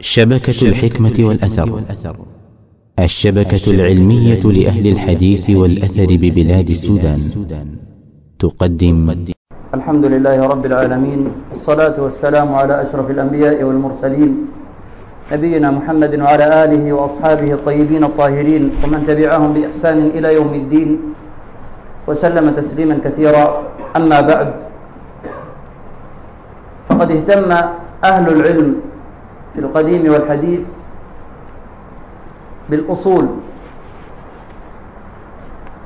شبكة الحكمة والأثر. الشبكة العلمية لأهل الحديث والأثر ببلاد السودان تقدم. الحمد لله رب العالمين. والصلاة والسلام على أشرف الأنبياء والمرسلين. نبينا محمد وعلى آله وأصحابه الطيبين الطاهرين ومن تبعهم بإحسان إلى يوم الدين. وسلم تسليما كثيرا. أما بعد فقد اهتم أهل العلم في القديم والحديث بالأصول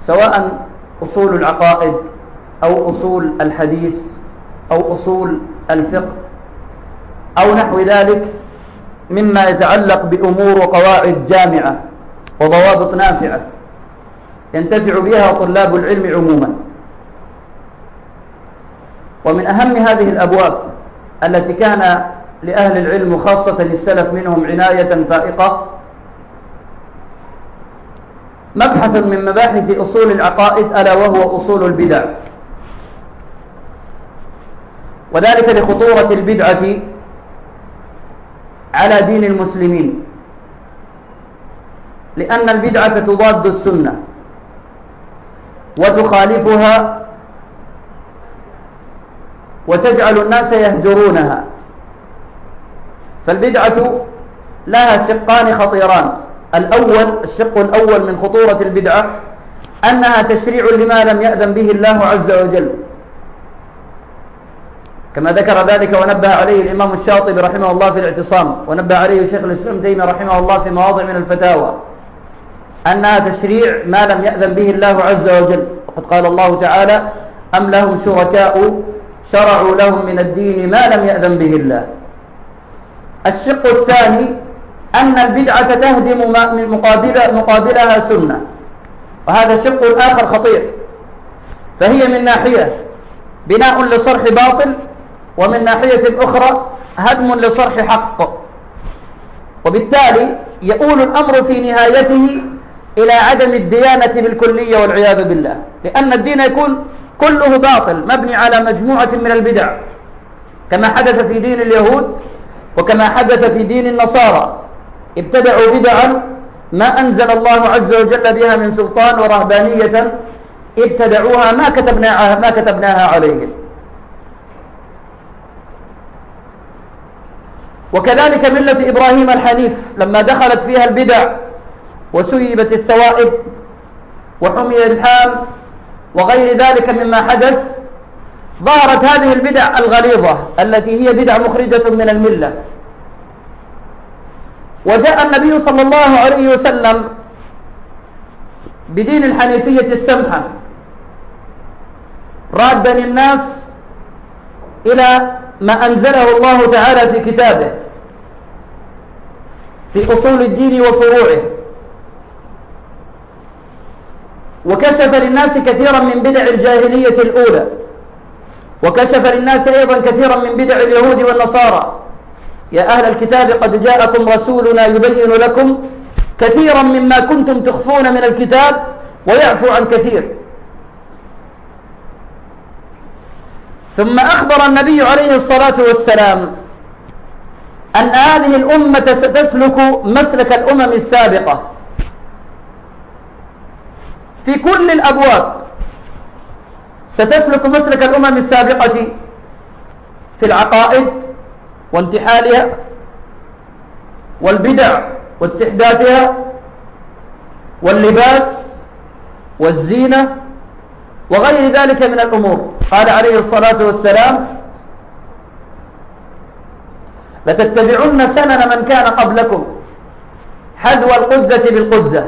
سواء أصول العقائد أو أصول الحديث أو أصول الفقه أو نحو ذلك مما يتعلق بأمور وقواعد جامعة وضوابط نافعة ينتفع بها طلاب العلم عموما. ومن أهم هذه الأبواب التي كان لأهل العلم وخاصة للسلف منهم عناية فائقة. مبحث من مباحث أصول العقائد ألا وهو أصول البدع. وذلك لخطورة البدعة على دين المسلمين. لأن البدعة تضاد السنة وتخالفها وتجعل الناس يهجرونها. فالبدعة لها شقان خطيران. الأول الشق الأول من خطورة البدعة أنها تشريع لما لم يأذن به الله عز وجل. كما ذكر ذلك ونبه عليه الإمام الشاطبي رحمه الله في الاعتصام ونبه عليه شيخ الإسلام تيمية رحمه الله في مواضع من الفتاوى أنها تشريع ما لم يأذن به الله عز وجل. وقد قال الله تعالى أم لهم شركاء شرعوا لهم من الدين ما لم يأذن به الله. الشق الثاني أن البدعة تهدم من مقابل مقابلها سنة. وهذا شق آخر خطير. فهي من ناحية بناء لصرح باطل ومن ناحية أخرى هدم لصرح حق. وبالتالي يؤول الأمر في نهايته إلى عدم الديانة بالكلية والعياذ بالله. لأن الدين يكون كله باطل مبني على مجموعة من البدع. كما حدث في دين اليهود وكما حدث في دين النصارى. ابتدعوا بدعا ما أنزل الله عز وجل بها من سلطان ورهبانية ابتدعوها ما كتبناها ما كتبناها عليهم. وكذلك ملة إبراهيم الحنيف لما دخلت فيها البدع وسيبت السوائب وحمي الحام وغير ذلك مما حدث ظهرت هذه البدع الغليظة التي هي بدع مخرجة من الملة. وجاء النبي صلى الله عليه وسلم بدين الحنيفية السمحة. رادا الناس إلى ما أنزله الله تعالى في كتابه في أصول الدين وفروعه. وكشف للناس كثيرا من بدع الجاهلية الأولى. وكشف للناس أيضا كثيرا من بدع اليهود والنصارى. يا أهل الكتاب قد جاءكم رسولنا يبين لكم كثيرا مما كنتم تخفون من الكتاب ويعفو عن كثير. ثم أخبر النبي عليه الصلاة والسلام أن هذه الأمة ستسلك مسلك الأمم السابقة في كل الأبواب. ستسلك مسلك الأمم السابقة في العقائد وانتحالها والبدع واستحداثها واللباس والزينة وغير ذلك من الأمور. قال عليه الصلاة والسلام لتتبعن سنن من كان قبلكم حذو القزة بالقزة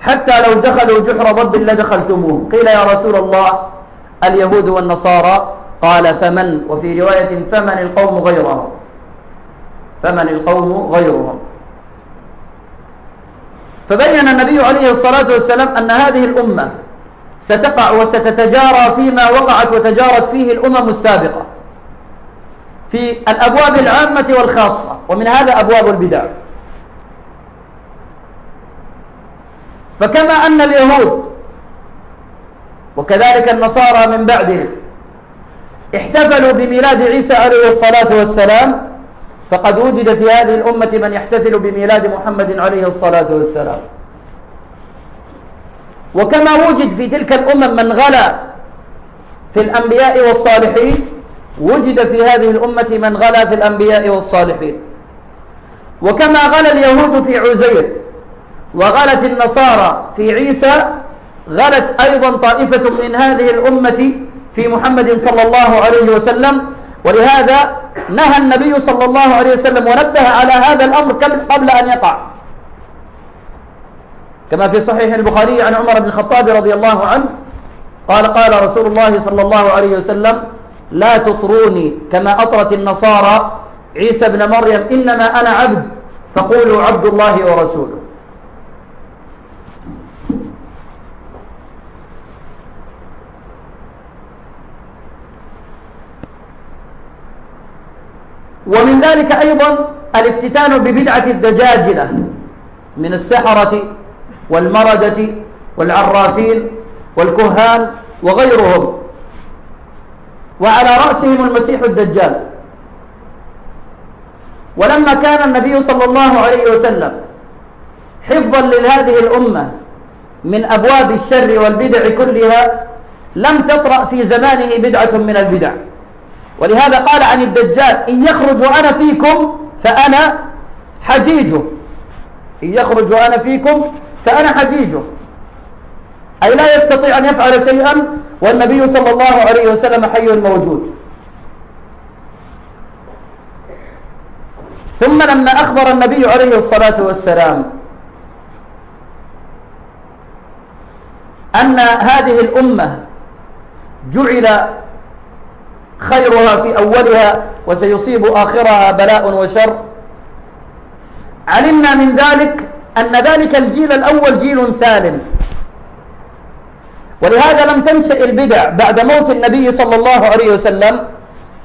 حتى لو دخلوا جحر ضب لدخلتموه. قيل يا رسول الله اليهود والنصارى قال فمن؟ وفي رواية فمن القوم غيرهم. فمن القوم غيرهم. فبين النبي عليه الصلاة والسلام أن هذه الأمة ستقع وستتجارى فيما وقعت وتجارت فيه الأمم السابقة في الأبواب العامة والخاصة ومن هذا أبواب البدع. فكما أن اليهود وكذلك النصارى من بعدهم. احتفلوا بميلاد عيسى عليه الصلاة والسلام. فقد وجد في هذه الأمة من يحتفل بميلاد محمد عليه الصلاة والسلام. وكما وجد في تلك الأمم من غلا في الأنبياء والصالحين وجد في هذه الأمة من غلا في الأنبياء والصالحين. وكما غلا اليهود في عزير وغلت النصارى في عيسى غلت أيضا طائفة من هذه الأمة في محمد صلى الله عليه وسلم ولهذا نهى النبي صلى الله عليه وسلم ونبه على هذا الأمر قبل أن يقع. كما في صحيح البخاري عن عمر بن الخطاب رضي الله عنه قال قال رسول الله صلى الله عليه وسلم لا تطروني كما أطرت النصارى عيسى بن مريم إنما أنا عبد فقولوا عبد الله ورسوله. ومن ذلك أيضا الافتتان ببدعة الدجاجلة من السحرة والمردة والعرافين والكهان وغيرهم. وعلى رأسهم المسيح الدجال. ولما كان النبي صلى الله عليه وسلم حفظا لهذه الأمة من أبواب الشر والبدع كلها لم تطرأ في زمانه بدعة من البدع. ولهذا قال عن الدجال إن يخرج وأنا فيكم فأنا حجيجه إن يخرج وأنا فيكم فأنا حجيجه أي لا يستطيع أن يفعل شيئا والنبي صلى الله عليه وسلم حي موجود. ثم لما أخبر النبي عليه الصلاة والسلام أن هذه الأمة جعل خيرها في أولها وسيصيب آخرها بلاء وشر. علمنا من ذلك أن ذلك الجيل الأول جيل سالم. ولهذا لم تنشأ البدع بعد موت النبي صلى الله عليه وسلم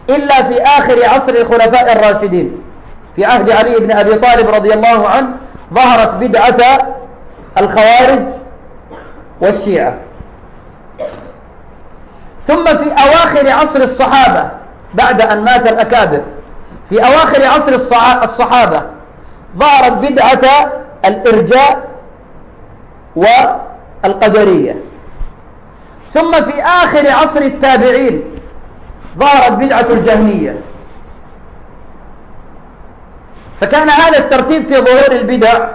إلا في آخر عصر الخلفاء الراشدين. في عهد علي بن أبي طالب رضي الله عنه ظهرت بدعة الخوارج والشيعة. ثم في أواخر عصر الصحابة بعد أن مات الأكابر في أواخر عصر الصحابة ظهرت بدعة الإرجاء والقدرية. ثم في آخر عصر التابعين ظهرت بدعة الجهمية. فكان هذا الترتيب في ظهور البدع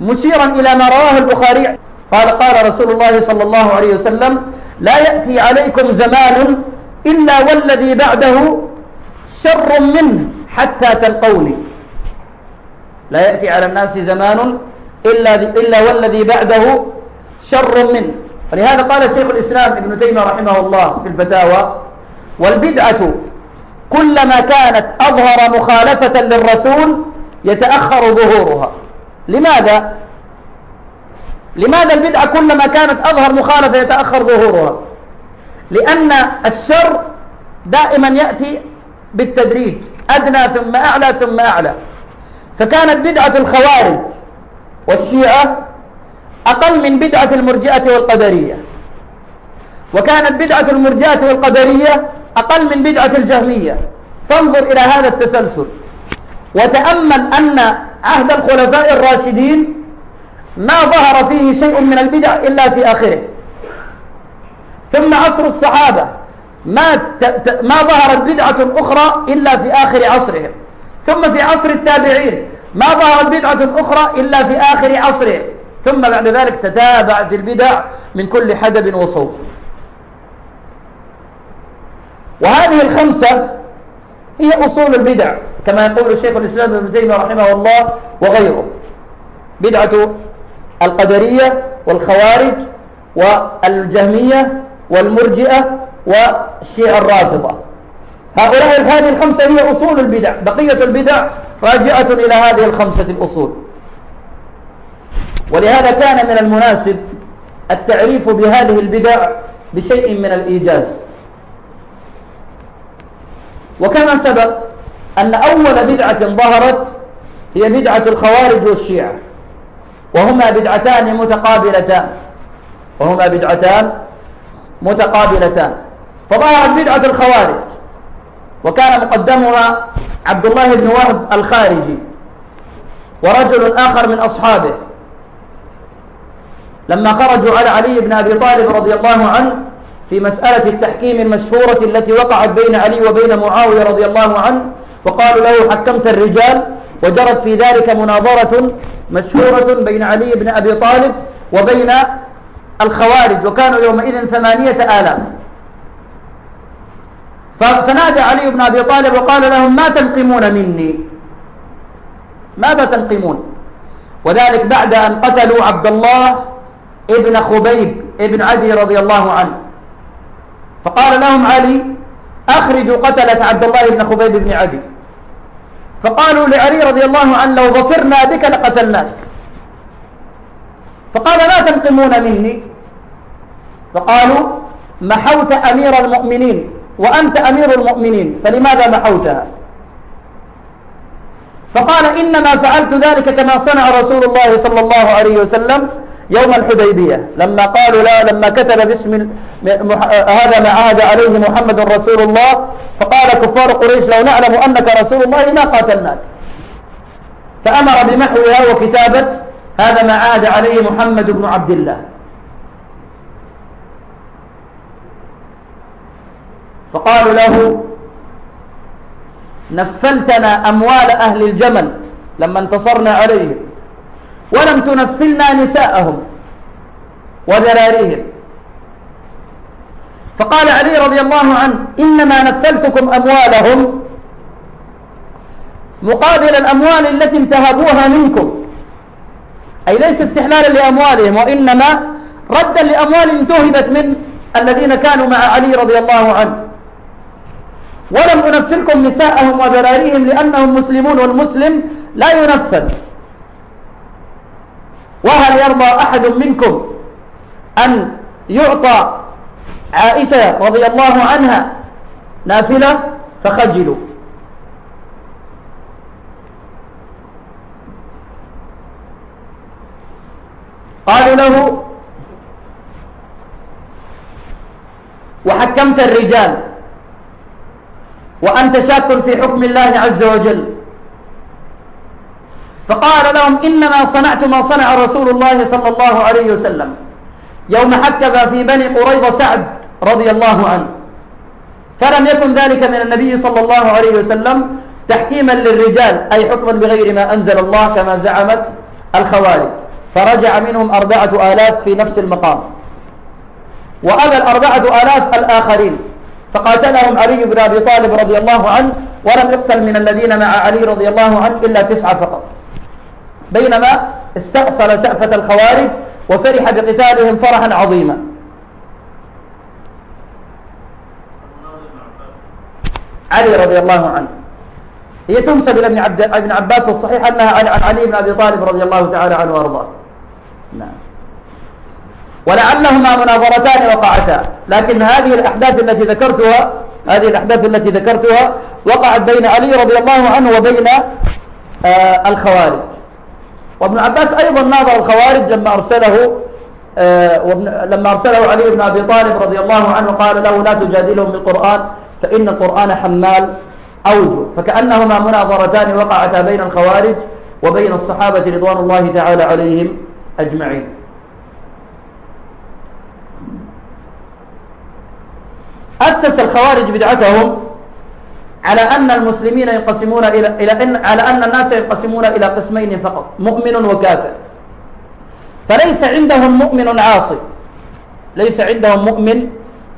مشيرا إلى ما رواه البخاري. قال قال رسول الله صلى الله عليه وسلم لا يأتي عليكم زمان إلا والذي بعده شر منه حتى تلقوني. لا يأتي على الناس زمان إلا, إلا والذي بعده شر منه ولهذا قال شيخ الإسلام ابن تيمية رحمه الله في الفتاوى والبدعة كلما كانت أظهر مخالفة للرسول يتأخر ظهورها. لماذا؟ لماذا البدعة كلما كانت أظهر مخالفة يتأخر ظهورها؟ لأن الشر دائما يأتي بالتدريج أدنى ثم أعلى ثم أعلى. فكانت بدعة الخوارج والشيعة أقل من بدعة المرجئة والقدرية. وكانت بدعة المرجئة والقدرية أقل من بدعة الجهمية. فانظر إلى هذا التسلسل. وتأمل أن عهد الخلفاء الراشدين ما ظهر فيه شيء من البدع إلا في آخره. ثم عصر الصحابة. ما ما ظهرت بدعة أخرى إلا في آخر عصرهم ثم في عصر التابعين. ما ظهرت بدعة أخرى إلا في آخر عصرهم ثم بعد ذلك تتابعت البدع من كل حدب وصوب. وهذه الخمسة هي أصول البدع كما يقول الشيخ الإسلام ابن تيمية رحمه الله وغيره. بدعة القدرية والخوارج والجهمية والمرجئة والشيعة الرافضة. هؤلاء هذه الخمسة هي أصول البدع. بقية البدع راجعة إلى هذه الخمسة الأصول. ولهذا كان من المناسب التعريف بهذه البدع بشيء من الإيجاز. وكما سبق أن أول بدعة ظهرت هي بدعة الخوارج والشيعة. وهما بدعتان متقابلتان. وهما بدعتان متقابلتان. فظهرت بدعة الخوارج. وكان مقدمها عبد الله بن وهب الخارجي. ورجل آخر من أصحابه. لما خرجوا على علي بن أبي طالب رضي الله عنه في مسألة التحكيم المشهورة التي وقعت بين علي وبين معاوية رضي الله عنه وقالوا له حكمت الرجال وجرت في ذلك مناظرة مشهورة بين علي بن أبي طالب وبين الخوارج وكانوا يومئذ ثمانية آلاف. فنادى علي بن أبي طالب وقال لهم ما تنقمون مني؟ ماذا تنقمون؟ وذلك بعد أن قتلوا عبد الله ابن خبيب ابن عدي رضي الله عنه. فقال لهم علي أخرجوا قتلة عبد الله بن خبيب بن عدي. فقالوا لعلي رضي الله عنه لو ظفرنا بك لقتلناك. فقال لا تنقمون مني. فقالوا محوت أمير المؤمنين وأنت أمير المؤمنين فلماذا محوتها؟ فقال إنما فعلت ذلك كما صنع رسول الله صلى الله عليه وسلم يوم الحديبية لما قالوا لا لما كتب باسم هذا ما عهد عليه محمد رسول الله فقال كفار قريش لو نعلم أنك رسول الله ما قاتلناك. فأمر بمحوها وكتابة هذا ما عهد عليه محمد بن عبد الله. فقالوا له نفلتنا أموال أهل الجمل لما انتصرنا عليهم. ولم تنفلنا نساءهم وذراريهم. فقال علي رضي الله عنه إنما نفلتكم أموالهم مقابل الأموال التي انتهبوها منكم. أي ليس استحلالا لأموالهم وإنما ردا لأموال انتهبت من الذين كانوا مع علي رضي الله عنه. ولم أنفلكم نساءهم وذراريهم لأنهم مسلمون والمسلم لا ينفل. وهل يرضى أحد منكم أن يعطى عائشة رضي الله عنها نافلة؟ فخجلوا. قالوا له وحكمت الرجال وأنت شاك في حكم الله عز وجل. فقال لهم إنما صنعت ما صنع رسول الله صلى الله عليه وسلم. يوم حكم في بني قريظة سعد رضي الله عنه. فلم يكن ذلك من النبي صلى الله عليه وسلم تحكيما للرجال أي حكما بغير ما أنزل الله كما زعمت الخوارج. فرجع منهم أربعة آلاف في نفس المقام. وأبى الأربعة آلاف الآخرين. فقاتلهم علي بن أبي طالب رضي الله عنه ولم يقتل من الذين مع علي رضي الله عنه إلا تسعة فقط. بينما استأصل شأفة الخوارج وفرح بقتالهم فرحا عظيما. علي رضي الله عنه. هي تنسب إلى ابن, عبد ابن عباس والصحيح أنها عن علي بن أبي طالب رضي الله تعالى عنه وأرضاه. نعم. ولعلهما مناظرتان وقعتا. لكن هذه الأحداث التي ذكرتها هذه الأحداث التي ذكرتها وقعت بين علي رضي الله عنه وبين آه الخوارج. وابن عباس أيضا ناظر الخوارج لما أرسله آه لما أرسله علي بن أبي طالب رضي الله عنه قال له لا تجادلهم بالقرآن فإن القرآن حمال أوجه فكأنهما مناظرتان وقعتا بين الخوارج وبين الصحابة رضوان الله تعالى عليهم أجمعين. أسس الخوارج بدعتهم على أن المسلمين ينقسمون إلى إلى إن على أن الناس ينقسمون إلى قسمين فقط مؤمن وكافر. فليس عندهم مؤمن عاصي. ليس عندهم مؤمن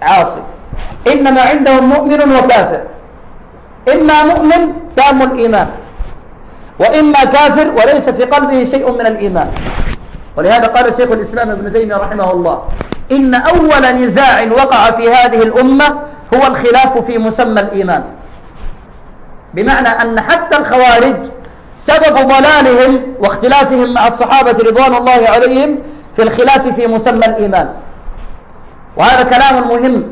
عاصي. إنما عندهم مؤمن وكافر. إما مؤمن تام الإيمان وإما كافر وليس في قلبه شيء من الإيمان. ولهذا قال شيخ الإسلام ابن تيمية رحمه الله إن أول نزاع وقع في هذه الأمة هو الخلاف في مسمى الإيمان. بمعنى أن حتى الخوارج سبب ضلالهم واختلافهم مع الصحابة رضوان الله عليهم في الخلاف في مسمى الإيمان. وهذا كلام مهم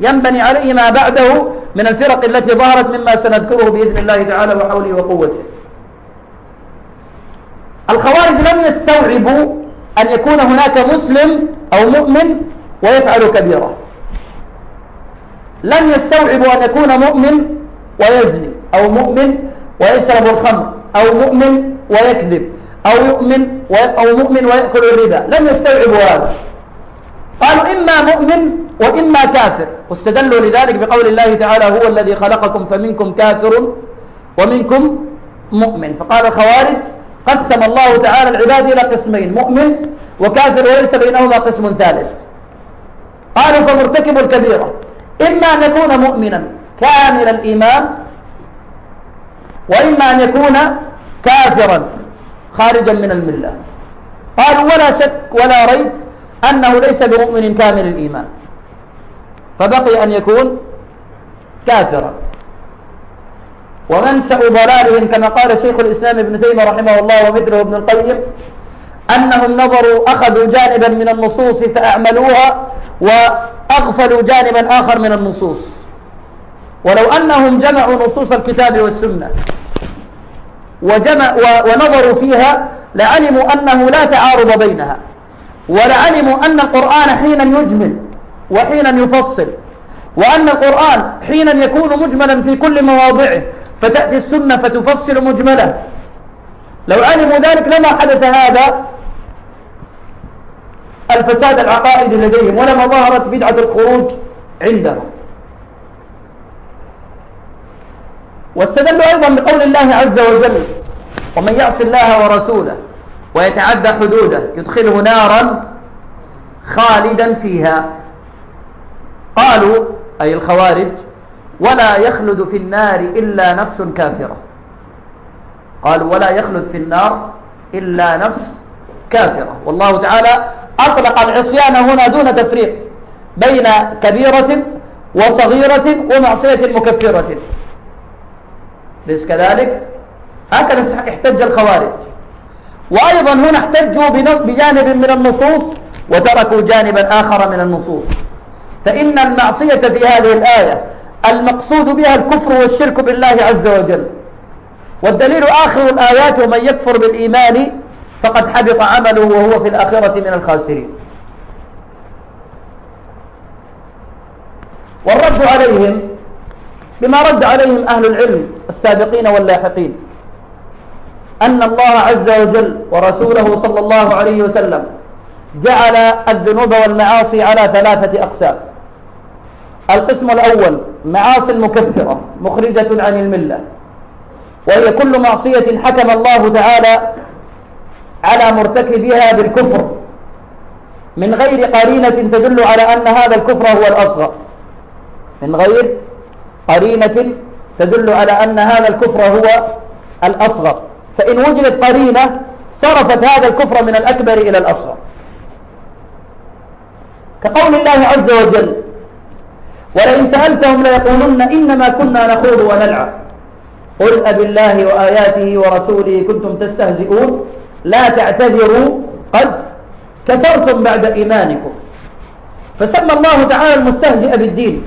ينبني عليه ما بعده من الفرق التي ظهرت مما سنذكره بإذن الله تعالى وحوله وقوته. الخوارج لم يستوعبوا أن يكون هناك مسلم أو مؤمن ويفعل كبيرة. لم يستوعبوا أن يكون مؤمن ويزني. أو مؤمن ويشرب الخمر أو مؤمن ويكذب أو يؤمن أو مؤمن ويأكل الربا. لم يستوعبوا هذا. قالوا إما مؤمن وإما كافر. واستدلوا لذلك بقول الله تعالى هو الذي خلقكم فمنكم كافر ومنكم مؤمن. فقال الخوارج قسم الله تعالى العباد إلى قسمين مؤمن وكافر وليس بينهما قسم ثالث. قالوا فمرتكب الكبيرة. إما أن يكون مؤمنا كامل الإيمان وإما أن يكون كافرا خارجا من الملة. قالوا ولا شك ولا ريب أنه ليس بمؤمن كامل الإيمان. فبقي أن يكون كافرا. ومنشأ ضلالهم كما قال شيخ الإسلام ابن تيمية رحمه الله ومثله ابن القيم أنهم نظروا أخذوا جانبا من النصوص فأعملوها وأغفلوا جانبا آخر من النصوص. ولو أنهم جمعوا نصوص الكتاب والسنة وجمع ونظروا فيها لعلموا أنه لا تعارض بينها. ولعلموا أن القرآن حينا يجمل وحينا يفصل وأن القرآن حينا يكون مجملا في كل مواضعه فتأتي السنة فتفصل مجملا لو علموا ذلك لما حدث هذا الفساد العقائدي لديهم ولما ظهرت بدعة الخروج عندهم. واستدلوا أيضا بقول الله عز وجل ومن يعص الله ورسوله ويتعدى حدوده يدخله نارا خالدا فيها. قالوا أي الخوارج ولا يخلد في النار إلا نفس كافرة. قالوا ولا يخلد في النار إلا نفس كافرة. والله تعالى أطلق العصيان هنا دون تفريق بين كبيرة وصغيرة ومعصية مكفرة. ليس كذلك؟ هكذا احتج الخوارج. وأيضا هنا احتجوا بجانب من النصوص وتركوا جانبا آخر من النصوص. فإن المعصية في هذه الآية المقصود بها الكفر والشرك بالله عز وجل. والدليل آخر الآيات ومن يكفر بالإيمان فقد حبط عمله وهو في الآخرة من الخاسرين. والرد عليهم بما رد عليهم أهل العلم السابقين واللاحقين. أن الله عز وجل ورسوله صلى الله عليه وسلم جعل الذنوب والمعاصي على ثلاثة أقسام. القسم الأول معاصي المكفرة مخرجة عن الملة. وهي كل معصية حكم الله تعالى على مرتكبها بالكفر. من غير قرينة تدل على أن هذا الكفر هو الأصغر. من غير قرينة تدل على أن هذا الكفر هو الأصغر. فإن وجدت قرينة صرفت هذا الكفر من الأكبر إلى الأصغر. كقول الله عز وجل ولئن سألتهم ليقولن إنما كنا نخوض ونلعب. قل أب الله وآياته ورسوله كنتم تستهزئون. لا تعتذروا قد كفرتم بعد إيمانكم. فسمى الله تعالى المستهزئ بالدين.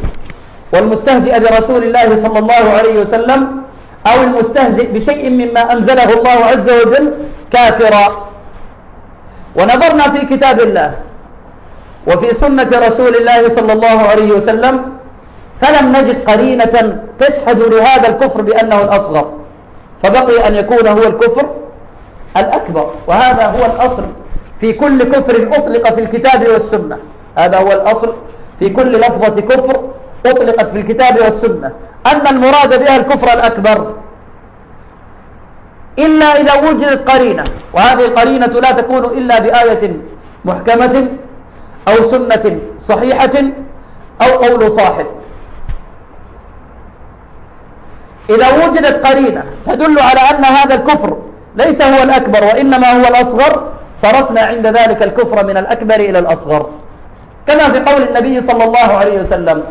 والمستهزئ برسول الله صلى الله عليه وسلم أو المستهزئ بشيء مما أنزله الله عز وجل كافرا. ونظرنا في كتاب الله وفي سنة رسول الله صلى الله عليه وسلم فلم نجد قرينة تشهد لهذا الكفر بأنه الأصغر فبقي أن يكون هو الكفر الأكبر وهذا هو الأصل في كل كفر أطلق في الكتاب والسنة. هذا هو الأصل في كل لفظة كفر أطلقت في الكتاب والسنة. أن المراد بها الكفر الأكبر إلا إذا وجدت قرينة. وهذه القرينة لا تكون إلا بآية محكمة أو سنة صحيحة أو قول صاحب. إذا وجدت قرينة تدل على أن هذا الكفر ليس هو الأكبر وإنما هو الأصغر صرفنا عند ذلك الكفر من الأكبر إلى الأصغر. كما في قول النبي صلى الله عليه وسلم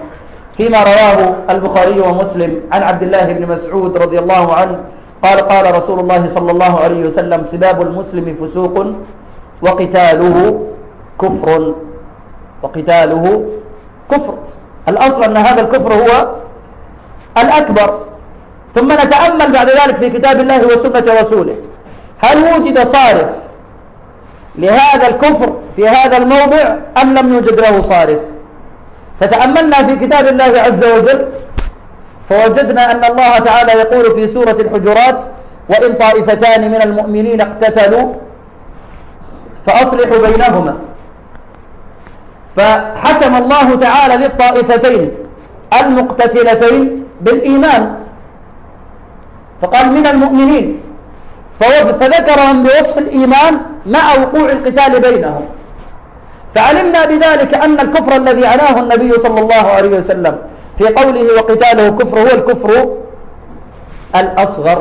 فيما رواه البخاري ومسلم عن عبد الله بن مسعود رضي الله عنه قال قال رسول الله صلى الله عليه وسلم سباب المسلم فسوق وقتاله كفر. وقتاله كفر. الأصل أن هذا الكفر هو الأكبر. ثم نتأمل بعد ذلك في كتاب الله وسنة رسوله. هل وجد صارف لهذا الكفر في هذا الموضع أم لم يوجد له صارف؟ فتأملنا في كتاب الله عز وجل فوجدنا أن الله تعالى يقول في سورة الحجرات وإن طائفتان من المؤمنين اقتتلوا فأصلحوا بينهما فحكم الله تعالى للطائفتين المقتتلتين بالإيمان. فقال من المؤمنين فذكرهم بوصف الإيمان مع وقوع القتال بينهم. فعلمنا بذلك أن الكفر الذي عناه النبي صلى الله عليه وسلم في قوله وقتاله كفر هو الكفر الأصغر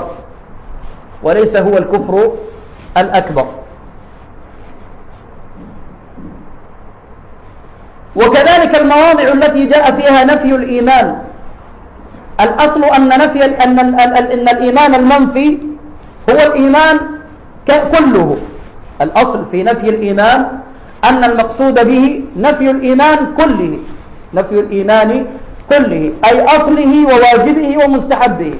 وليس هو الكفر الأكبر. وكذلك المواضع التي جاء فيها نفي الإيمان. الأصل أن نفي أن أن الإيمان المنفي هو الإيمان كله. الأصل في نفي الإيمان أن المقصود به نفي الإيمان كله. نفي الإيمان كله أي أصله وواجبه ومستحبه.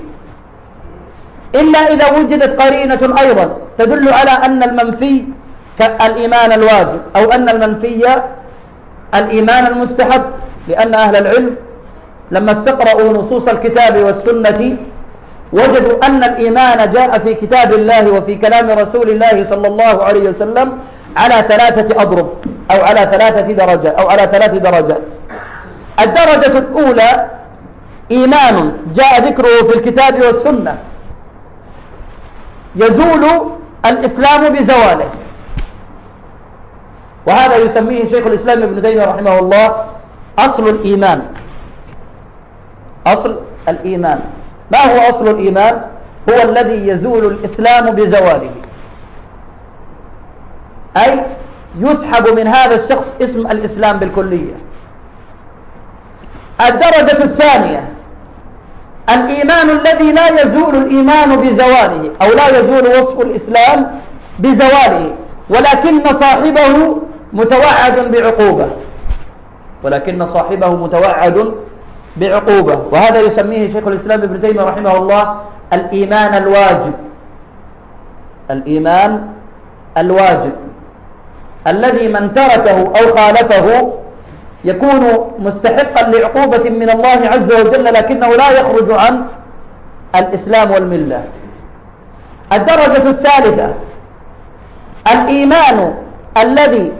إلا إذا وجدت قرينة أيضا تدل على أن المنفي كالإيمان الواجب أو أن المنفي الإيمان المستحب. لأن أهل العلم لما استقرأوا نصوص الكتاب والسنة وجدوا أن الإيمان جاء في كتاب الله وفي كلام رسول الله صلى الله عليه وسلم على ثلاثة أضرب أو على ثلاثة درجات أو على ثلاث درجات. الدرجة الأولى إيمان جاء ذكره في الكتاب والسنة. يزول الإسلام بزواله. وهذا يسميه شيخ الإسلام ابن تيمية رحمه الله أصل الإيمان. أصل الإيمان. ما هو أصل الإيمان؟ هو الذي يزول الإسلام بزواله. أي يسحب من هذا الشخص اسم الإسلام بالكلية. الدرجة الثانية الإيمان الذي لا يزول الإيمان بزواله أو لا يزول وصف الإسلام بزواله ولكن صاحبه متوعد بعقوبة. ولكن صاحبه متوعد بعقوبة. وهذا يسميه شيخ الإسلام ابن تيمية رحمه الله الإيمان الواجب. الإيمان الواجب. الذي من تركه أو خالفه يكون مستحقا لعقوبة من الله عز وجل لكنه لا يخرج عن الإسلام والملة. الدرجة الثالثة الإيمان الذي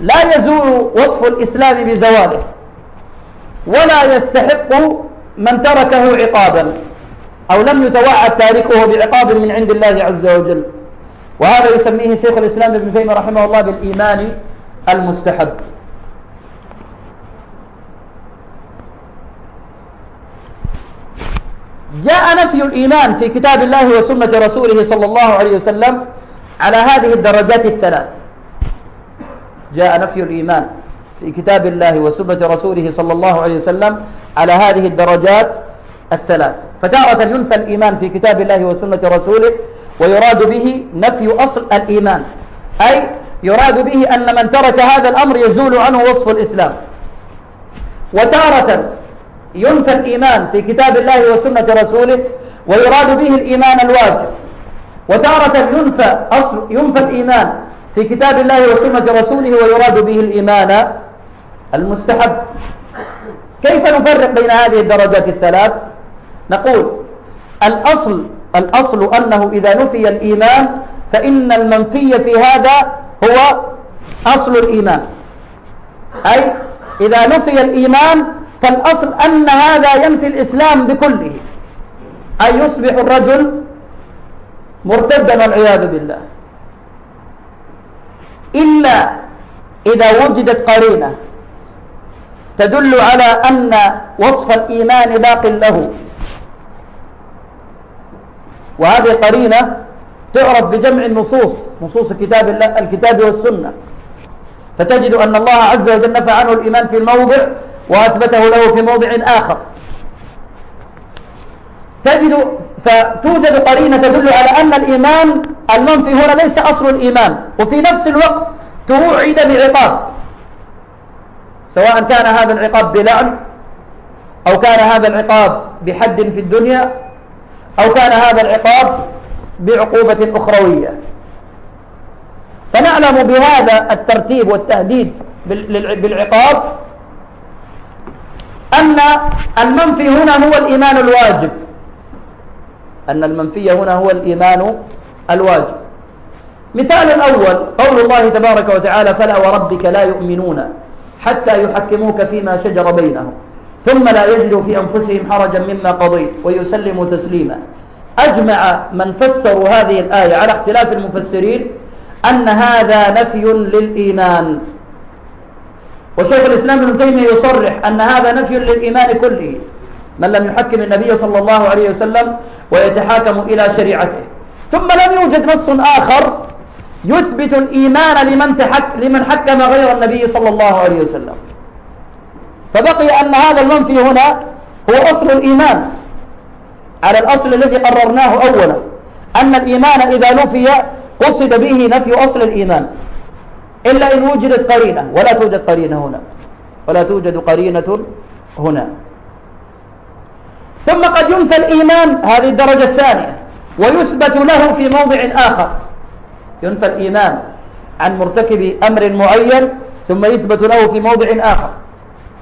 لا يزول وصف الإسلام بزواله ولا يستحق من تركه عقابا أو لم يتوعد تاركه بعقاب من عند الله عز وجل. وهذا يسميه شيخ الإسلام ابن تيمية رحمه الله بالإيمان المستحب. جاء نفي الإيمان في كتاب الله وسنة رسوله صلى الله عليه وسلم على هذه الدرجات الثلاث. جاء نفي الإيمان في كتاب الله وسنة رسوله صلى الله عليه وسلم على هذه الدرجات الثلاث. فتارة ينفى الإيمان في كتاب الله وسنة رسوله ويراد به نفي أصل الإيمان. أي يراد به أن من ترك هذا الأمر يزول عنه وصف الإسلام. وتارة ينفى الإيمان في كتاب الله وسنة رسوله ويراد به الإيمان الواجب. وتارة ينفى أصل ينفى الإيمان في كتاب الله وسنة رسوله ويراد به الإيمان المستحب. كيف نفرق بين هذه الدرجات الثلاث؟ نقول الأصل الأصل أنه إذا نفي الإيمان فإن المنفي في هذا هو أصل الإيمان. أي إذا نفي الإيمان فالأصل أن هذا ينفي الإسلام بكله. أي يصبح الرجل مرتدا والعياذ بالله. إلا إذا وجدت قرينة تدل على أن وصف الإيمان باق له. وهذه قرينة تعرف بجمع النصوص نصوص كتاب الله الكتاب والسنة. فتجد أن الله عز وجل نفى عنه الإيمان في الموضع وأثبته له في موضع آخر. تجد فتوجد قرينة تدل على أن الإيمان المنفي هنا ليس أصل الإيمان وفي نفس الوقت توعد بعقاب سواء كان هذا العقاب بلعن أو كان هذا العقاب بحد في الدنيا أو كان هذا العقاب بعقوبة أخروية. فنعلم بهذا الترتيب والتهديد بالعقاب أن المنفي هنا هو الإيمان الواجب. أن المنفي هنا هو الإيمان الواجب. مثال الأول قول الله تبارك وتعالى فلا وربك لا يؤمنون حتى يحكموك فيما شجر بينهم. ثم لا يجدوا في أنفسهم حرجا مما قضيت ويسلموا تسليما. أجمع من فسروا هذه الآية على اختلاف المفسرين أن هذا نفي للإيمان. وشيخ الإسلام ابن تيمية يصرح أن هذا نفي للإيمان كله. من لم يحكم النبي صلى الله عليه وسلم ويتحاكم إلى شريعته. ثم لم يوجد نص آخر يثبت الإيمان لمن, تحك لمن حكم غير النبي صلى الله عليه وسلم. فبقي أن هذا المنفي هنا هو أصل الإيمان. على الأصل الذي قررناه أولا. أن الإيمان إذا نفي قصد به نفي أصل الإيمان. إلا إن وجدت قرينة. ولا توجد قرينة هنا. ولا توجد قرينة هنا. ثم قد ينفى الإيمان هذه الدرجة الثانية. ويثبت له في موضع آخر. ينفى الإيمان عن مرتكب أمر معين ثم يثبت له في موضع آخر.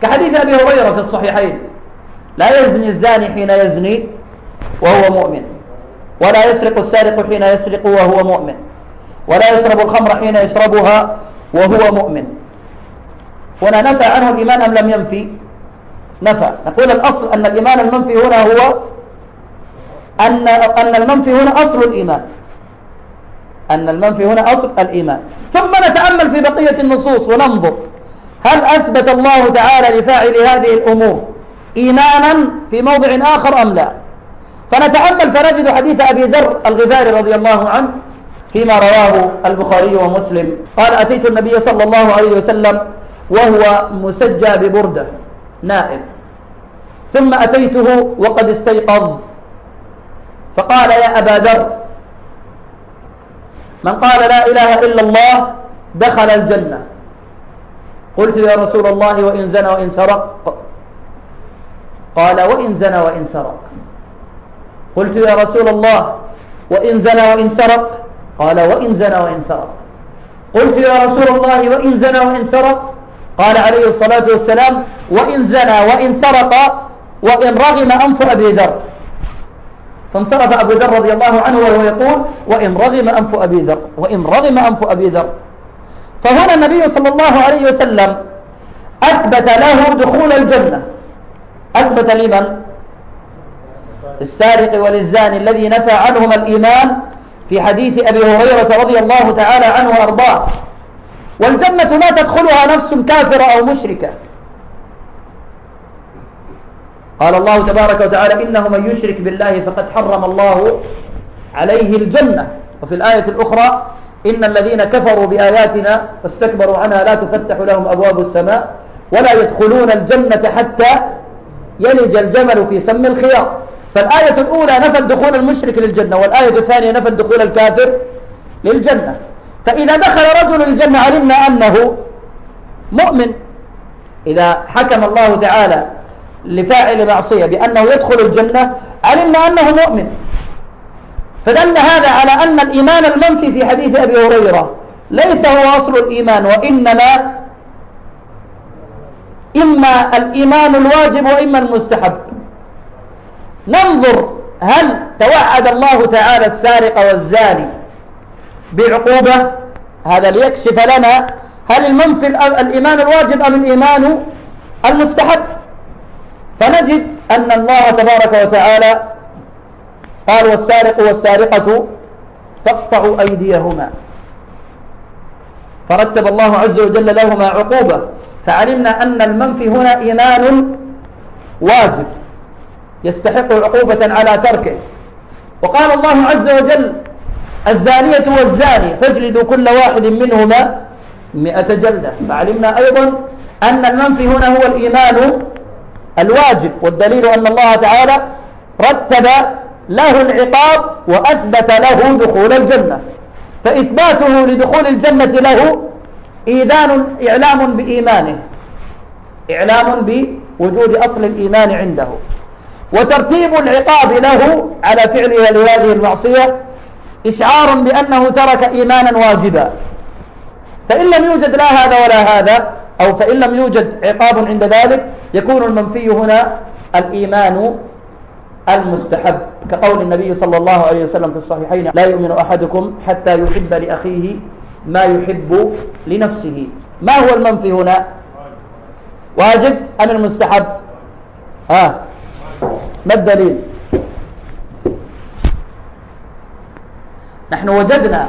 كحديث أبي هريرة في الصحيحين لا يزني الزاني حين يزني وهو مؤمن ولا يسرق السارق حين يسرق وهو مؤمن ولا يشرب الخمر حين يشربها وهو مؤمن. هنا نفى عنه الإيمان أم لم ينفي؟ نفى. نقول الأصل أن الإيمان المنفي هنا هو أن, أن المنفي هنا أصل الإيمان. أن المنفي هنا أصل الإيمان. ثم نتأمل في بقية النصوص وننظر. هل أثبت الله تعالى لفاعل هذه الأمور إيمانا في موضع آخر أم لا؟ فنتأمل فنجد حديث أبي ذر الغفاري رضي الله عنه فيما رواه البخاري ومسلم. قال أتيت النبي صلى الله عليه وسلم وهو مسجى ببردة نائم. ثم أتيته وقد استيقظ. فقال يا أبا ذر من قال لا إله إلا الله دخل الجنة. قلت يا رسول الله وإن زنى وإن سرق. قال وإن زنى وإن سرق. قلت يا رسول الله وإن زنى وإن سرق. قال وإن زنى وإن سرق. قلت يا رسول الله وإن زنى وإن سرق. قال عليه الصلاة والسلام وإن زنى وإن سرق وإن رغم أنف أبي ذر. فانصرف أبو ذر رضي الله عنه وهو يقول وإن رغم أنف أبي ذر. وإن رغم أنف أبي ذر. فهنا النبي صلى الله عليه وسلم أثبت له دخول الجنة. أثبت لمن؟ السارق وللزاني الذي نفى عنهما الإيمان في حديث أبي هريرة رضي الله تعالى عنه وأرضاه. والجنة لا تدخلها نفس كافرة أو مشركة. قال الله تبارك وتعالى إنه من يشرك بالله فقد حرم الله عليه الجنة. وفي الآية الأخرى إن الذين كفروا بآياتنا واستكبروا عنها لا تفتح لهم أبواب السماء ولا يدخلون الجنة حتى يلج الجمل في سم الخياط فالآية الأولى نفت دخول المشرك للجنة والآية الثانية نفت دخول الكافر للجنة. فإذا دخل رجل الجنة علمنا أنه مؤمن. إذا حكم الله تعالى لفاعل معصية بأنه يدخل الجنة علمنا أنه مؤمن. فدل هذا على أن الإيمان المنفي في حديث أبي هريرة ليس هو أصل الإيمان وإنما إما الإيمان الواجب وإما المستحب. ننظر هل توعد الله تعالى السارق والزاني بعقوبة؟ هذا ليكشف لنا هل المنفي الإيمان الواجب أم الإيمان المستحب. فنجد أن الله تبارك وتعالى قال والسارق والسارقة تقطع أيديهما. فرتب الله عز وجل لهما عقوبة. فعلمنا أن المنفي هنا إيمان واجب. يستحق عقوبة على تركه. وقال الله عز وجل الزانية والزاني فاجلدوا كل واحد منهما مئة جلدة. فعلمنا أيضا أن المنفي هنا هو الإيمان الواجب. والدليل أن الله تعالى رتب له العقاب وأثبت له دخول الجنة. فإثباته لدخول الجنة له إيذان إعلام بإيمانه. إعلام بوجود أصل الإيمان عنده. وترتيب العقاب له على فعله لهذه المعصية إشعار بأنه ترك إيمانا واجبا. فإن لم يوجد لا هذا ولا هذا أو فإن لم يوجد عقاب عند ذلك يكون المنفي هنا الإيمان المستحب كقول النبي صلى الله عليه وسلم في الصحيحين لا يؤمن أحدكم حتى يحب لأخيه ما يحب لنفسه. ما هو المنفي هنا؟ واجب أم المستحب؟ ها آه. ما الدليل؟ نحن وجدنا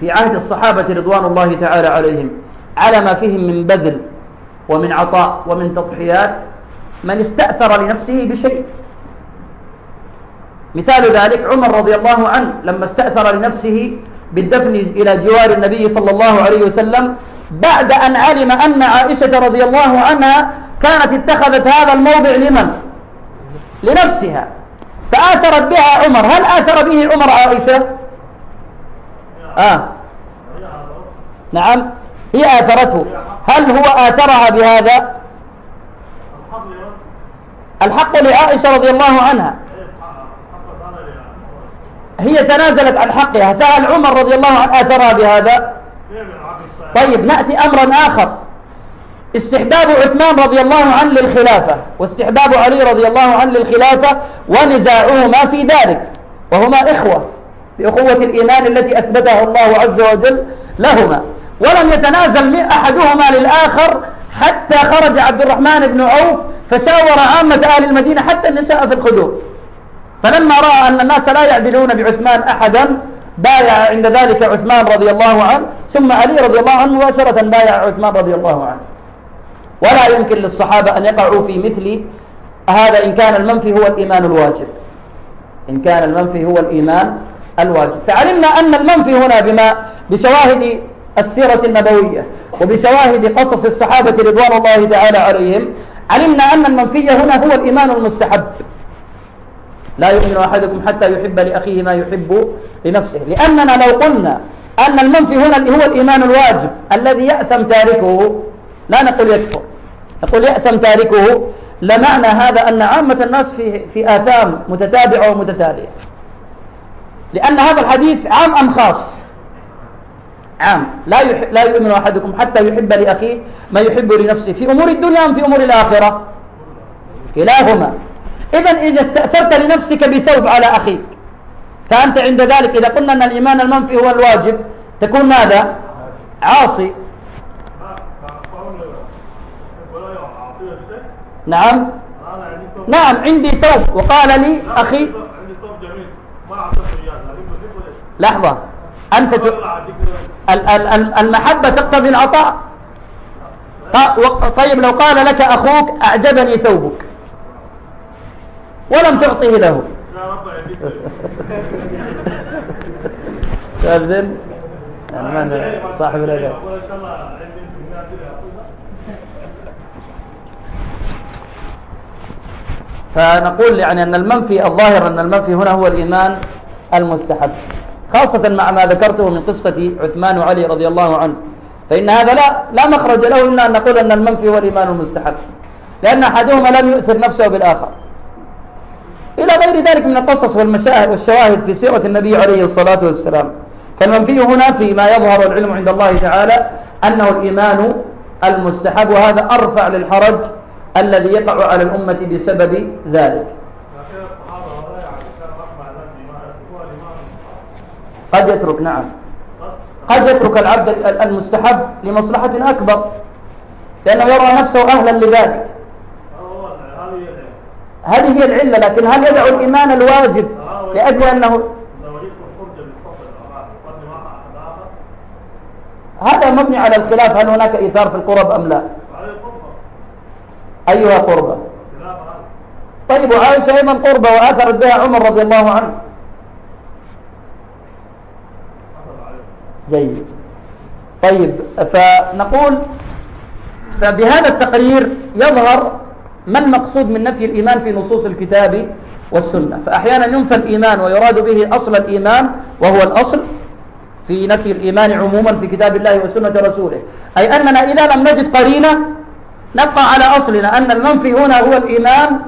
في عهد الصحابة رضوان الله تعالى عليهم على ما فيهم من بذل ومن عطاء ومن تضحيات من استأثر لنفسه بشيء. مثال ذلك عمر رضي الله عنه لما استأثر لنفسه بالدفن إلى جوار النبي صلى الله عليه وسلم بعد أن علم أن عائشة رضي الله عنها كانت اتخذت هذا الموضع لمن؟ لنفسها فآثرت بها عمر هل آثر به عمر عائشة؟ آه نعم هي آثرته هل هو آثرها بهذا؟ الحق لعائشة رضي الله عنها هي تنازلت عن حقها. سأل عمر رضي الله عنه آثرها بهذا؟ طيب نأتي أمرا آخر. استحباب عثمان رضي الله عنه للخلافة واستحباب علي رضي الله عنه للخلافة ونزاعهما في ذلك وهما إخوة بأخوة الإيمان التي أثبتها الله عز وجل لهما. ولم يتنازل أحدهما للآخر حتى خرج عبد الرحمن بن عوف فشاور عامة أهل المدينة حتى النساء في الخدود. فلما رأى أن الناس لا يعدلون بعثمان أحدا بايع عند ذلك عثمان رضي الله عنه ثم علي رضي الله عنه مباشرة بايع عثمان رضي الله عنه. ولا يمكن للصحابة أن يقعوا في مثل هذا إن كان المنفي هو الإيمان الواجب. إن كان المنفي هو الإيمان الواجب. فعلمنا أن المنفي هنا بما بشواهد السيرة النبوية وبشواهد قصص الصحابة رضوان الله تعالى عليهم علمنا أن المنفي هنا هو الإيمان المستحب. لا يؤمن أحدكم حتى يحب لأخيه ما يحب لنفسه. لأننا لو قلنا أن المنفي هنا هو الإيمان الواجب الذي يأثم تاركه لا نقول يكفر. نقول يأثم تاركه. لمعنى هذا أن عامة الناس في في آثام متتابعة ومتتالية. لأن هذا الحديث عام أم خاص؟ عام. لا يحب لا يؤمن أحدكم حتى يحب لأخيه ما يحب لنفسه في أمور الدنيا أم في أمور الآخرة. كلاهما. إذا إذا استأثرت لنفسك بثوب على أخيك. فأنت عند ذلك إذا قلنا أن الإيمان المنفي هو الواجب تكون ماذا؟ عاصي. نعم. نعم عندي ثوب وقال لي أخي. لحظة. أنت ت... المحبة تقتضي العطاء. طيب لو قال لك أخوك أعجبني ثوبك. ولم تعطيه له. تأذن يعني صاحب الأداء فنقول يعني أن المنفي الظاهر أن المنفي هنا هو الإيمان المستحب خاصة مع ما ذكرته من قصة عثمان وعلي رضي الله عنه. فإن هذا لا لا مخرج له إلا أن نقول أن المنفي هو الإيمان المستحب لأن أحدهما لم يؤثر نفسه بالآخر. إلى غير ذلك من القصص والمشاهد والشواهد في سيرة النبي عليه الصلاة والسلام. فالمنفي هنا فيما يظهر العلم عند الله تعالى أنه الإيمان المستحب وهذا أرفع للحرج الذي يقع على الأمة بسبب ذلك. قد يترك نعم. قد يترك العبد المستحب لمصلحة أكبر لأنه يرى نفسه أهلا لذلك. هذه هي العلة لكن هل يدع الإيمان الواجب لأجل أنه؟ هذا مبني على الخلاف هل هناك إيثار في القرب أم لا؟ أيها قربة. طيب وعائشة أيضا قربة وآثرت بها عمر رضي الله عنه. جيد. طيب فنقول فبهذا التقرير يظهر ما المقصود من نفي الإيمان في نصوص الكتاب والسنة؟ فأحيانا ينفى الإيمان ويراد به أصل الإيمان وهو الأصل في نفي الإيمان عموما في كتاب الله وسنة رسوله. أي أننا إذا لم نجد قرينة نبقى على أصلنا أن المنفي هنا هو الإيمان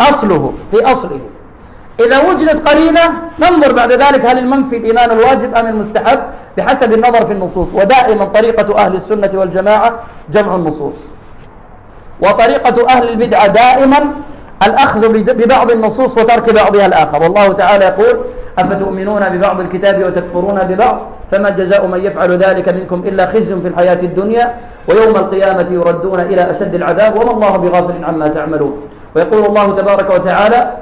أصله في أصله. إذا وجدت قرينة ننظر بعد ذلك هل المنفي الإيمان الواجب أم المستحب بحسب النظر في النصوص. ودائما طريقة أهل السنة والجماعة جمع النصوص. وطريقة أهل البدعة دائما الأخذ ببعض النصوص وترك بعضها الآخر. والله تعالى يقول أفتؤمنون ببعض الكتاب وتكفرون ببعض؟ فما جزاء من يفعل ذلك منكم إلا خزي في الحياة الدنيا ويوم القيامة يردون إلى أشد العذاب وما الله بغافل عما تعملون. ويقول الله تبارك وتعالى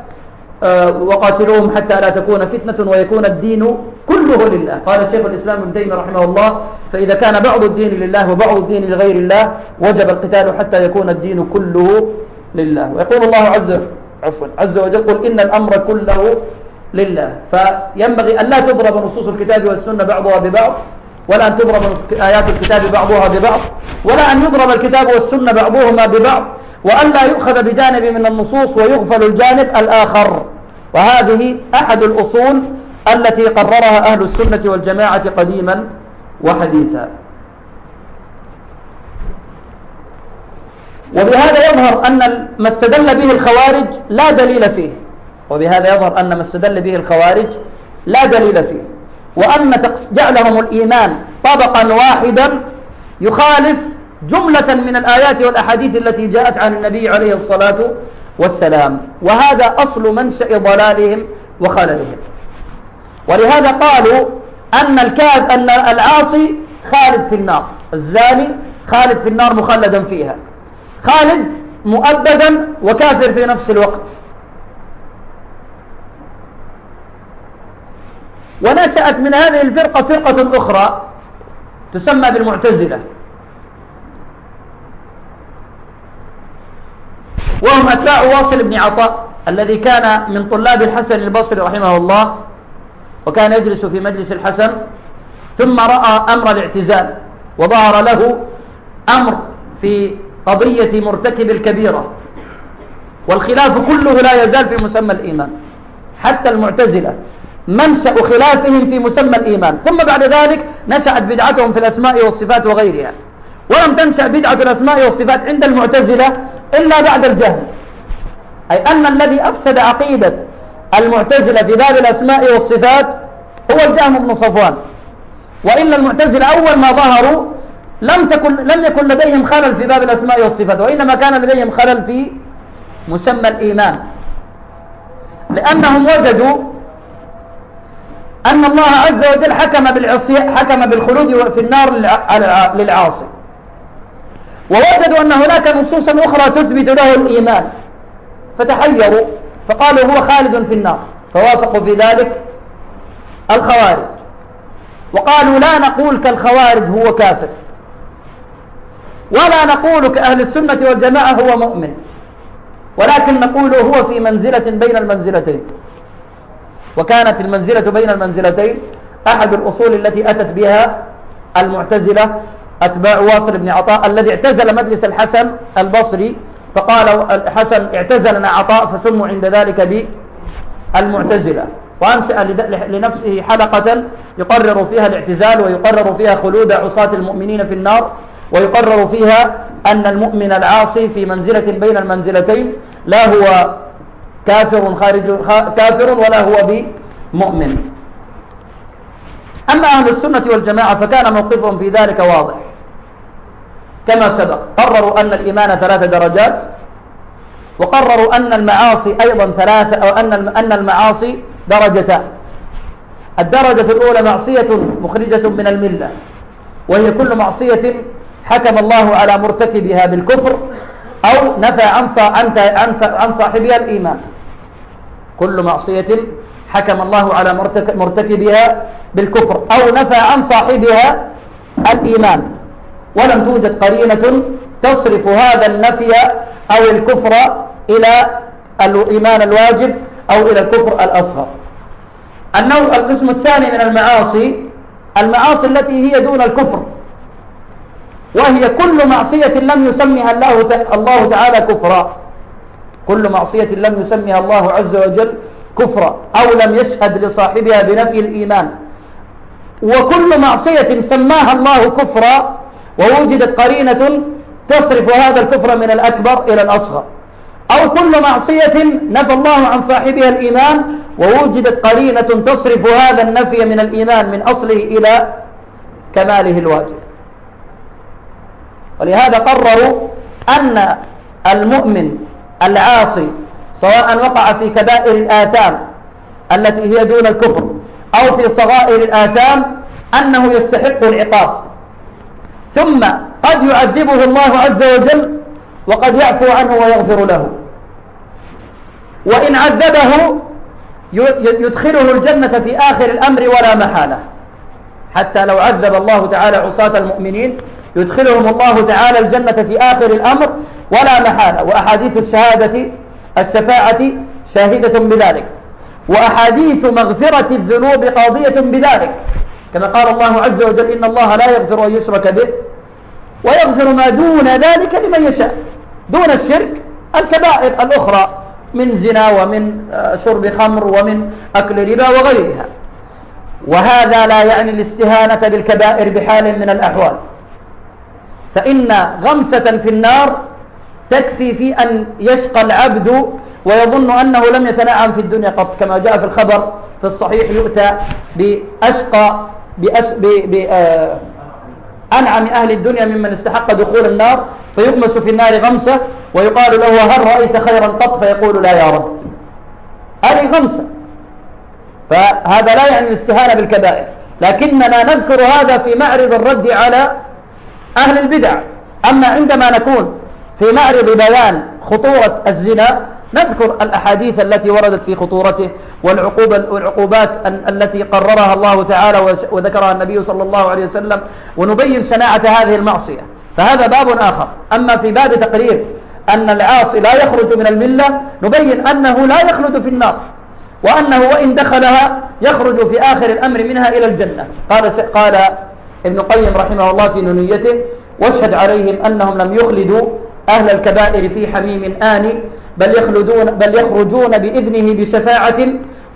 آه، وقاتلوهم حتى لا تكون فتنة ويكون الدين كله لله. قال شيخ الإسلام ابن تيمية رحمه الله فإذا كان بعض الدين لله وبعض الدين لغير الله وجب القتال حتى يكون الدين كله لله. ويقول الله عز عفوا عز وجل قل إن الأمر كله لله. فينبغي أن لا تضرب نصوص الكتاب والسنة بعضها ببعض ولا أن تضرب آيات الكتاب بعضها ببعض ولا أن يضرب الكتاب والسنة بعضهما ببعض وأن لا يؤخذ بجانب من النصوص ويغفل الجانب الآخر. وهذه أحد الأصول التي قررها أهل السنة والجماعة قديما وحديثا. وبهذا يظهر أن ما استدل به الخوارج لا دليل فيه. وبهذا يظهر أن ما استدل به الخوارج لا دليل فيه. وأن جعلهم الإيمان طبقا واحدا يخالف جملة من الآيات والأحاديث التي جاءت عن النبي عليه الصلاة والسلام. وهذا أصل منشأ ضلالهم وخللهم. ولهذا قالوا أن الكاذب أن العاصي خالد في النار الزاني خالد في النار مخلدا فيها خالد مؤبدا وكافر في نفس الوقت. ونشأت من هذه الفرقة فرقة أخرى تسمى بالمعتزلة. وهم أتباع واصل بن عطاء الذي كان من طلاب الحسن البصري رحمه الله وكان يجلس في مجلس الحسن ثم رأى أمر الاعتزال وظهر له أمر في قضية مرتكب الكبيرة. والخلاف كله لا يزال في مسمى الإيمان. حتى المعتزلة منشأ خلافهم في مسمى الإيمان. ثم بعد ذلك نشأت بدعتهم في الأسماء والصفات وغيرها. ولم تنشأ بدعة الأسماء والصفات عند المعتزلة إلا بعد الجهل. أي أن الذي أفسد عقيدة المعتزلة في باب الأسماء والصفات هو الجهم بن صفوان. وإلا المعتزلة أول ما ظهروا لم تكن لم يكن لديهم خلل في باب الأسماء والصفات وإنما كان لديهم خلل في مسمى الإيمان. لأنهم وجدوا أن الله عز وجل حكم بالعصي حكم بالخلود في النار للعاصي. ووجدوا أن هناك نصوصا أخرى تثبت له الإيمان. فتحيروا. فقالوا هو خالد في النار. فوافقوا في ذلك الخوارج. وقالوا لا نقول كالخوارج هو كافر. ولا نقول كأهل السنة والجماعة هو مؤمن. ولكن نقول هو في منزلة بين المنزلتين. وكانت المنزلة بين المنزلتين أحد الأصول التي أتت بها المعتزلة أتباع واصل بن عطاء الذي اعتزل مجلس الحسن البصري فقال الحسن اعتزلنا عطاء فسموا عند ذلك بالمعتزلة وأنشأ لنفسه حلقة يقرر فيها الاعتزال ويقرر فيها خلود عصاة المؤمنين في النار ويقرر فيها أن المؤمن العاصي في منزلة بين المنزلتين لا هو كافر خارج كافر ولا هو بمؤمن. أما أهل السنة والجماعة فكان موقفهم في ذلك واضح. كما سبق. قرروا أن الإيمان ثلاث درجات وقرروا أن المعاصي أيضا ثلاثة أو أن أن المعاصي درجتان. الدرجة الأولى معصية مخرجة من الملة وهي كل معصية حكم الله على مرتكبها بالكفر أو نفى عن صاحبها الإيمان. كل معصية حكم الله على مرتكبها بالكفر أو نفى عن صاحبها الإيمان. ولم توجد قرينة تصرف هذا النفي أو الكفر إلى الإيمان الواجب أو إلى الكفر الأصغر. النوع القسم الثاني من المعاصي المعاصي التي هي دون الكفر وهي كل معصية لم يسمها الله الله تعالى كفرا. كل معصية لم يسمها الله عز وجل كفرا أو لم يشهد لصاحبها بنفي الإيمان. وكل معصية سماها الله كفرا ووجدت قرينة تصرف هذا الكفر من الأكبر إلى الأصغر. أو كل معصية نفى الله عن صاحبها الإيمان ووجدت قرينة تصرف هذا النفي من الإيمان من أصله إلى كماله الواجب. ولهذا قرروا أن المؤمن العاصي سواء وقع في كبائر الآثام التي هي دون الكفر أو في صغائر الآثام أنه يستحق العقاب. ثم قد يعذبه الله عز وجل وقد يعفو عنه ويغفر له. وإن عذبه يدخله الجنة في آخر الأمر ولا محالة. حتى لو عذب الله تعالى عصاة المؤمنين يدخلهم الله تعالى الجنة في آخر الأمر ولا محالة. وأحاديث الشهادة الشفاعة شاهدة بذلك. وأحاديث مغفرة الذنوب قاضية بذلك. كما قال الله عز وجل إن الله لا يغفر أن يشرك به ويغفر ما دون ذلك لمن يشاء دون الشرك الكبائر الأخرى من زنا ومن آه، شرب خمر ومن أكل ربا وغيرها وهذا لا يعني الاستهانة بالكبائر بحال من الأحوال فإن غمسة في النار تكفي في أن يشقى العبد ويظن أنه لم يتنعم في الدنيا قط كما جاء في الخبر في الصحيح يؤتى بأشقى بأس بأنعم آه، أهل الدنيا ممن استحق دخول النار فيغمس في النار غمسة ويقال له هل رأيت خيرا قط؟ فيقول لا يا رب. هذه غمسة. فهذا لا يعني الاستهانة بالكبائر. لكننا نذكر هذا في معرض الرد على أهل البدع. أما عندما نكون في معرض بيان خطورة الزنا نذكر الأحاديث التي وردت في خطورته والعقوبة والعقوبات التي قررها الله تعالى وذكرها النبي صلى الله عليه وسلم ونبين شناعة هذه المعصية. فهذا باب آخر. أما في باب تقرير أن العاصي لا يخرج من الملة نبين أنه لا يخلد في النار وأنه وإن دخلها يخرج في آخر الأمر منها إلى الجنة. قال قال ابن قيم رحمه الله في نونيته واشهد عليهم أنهم لم يخلدوا أهل الكبائر في حميم آني بل يخلدون بل يخرجون بإذنه بشفاعة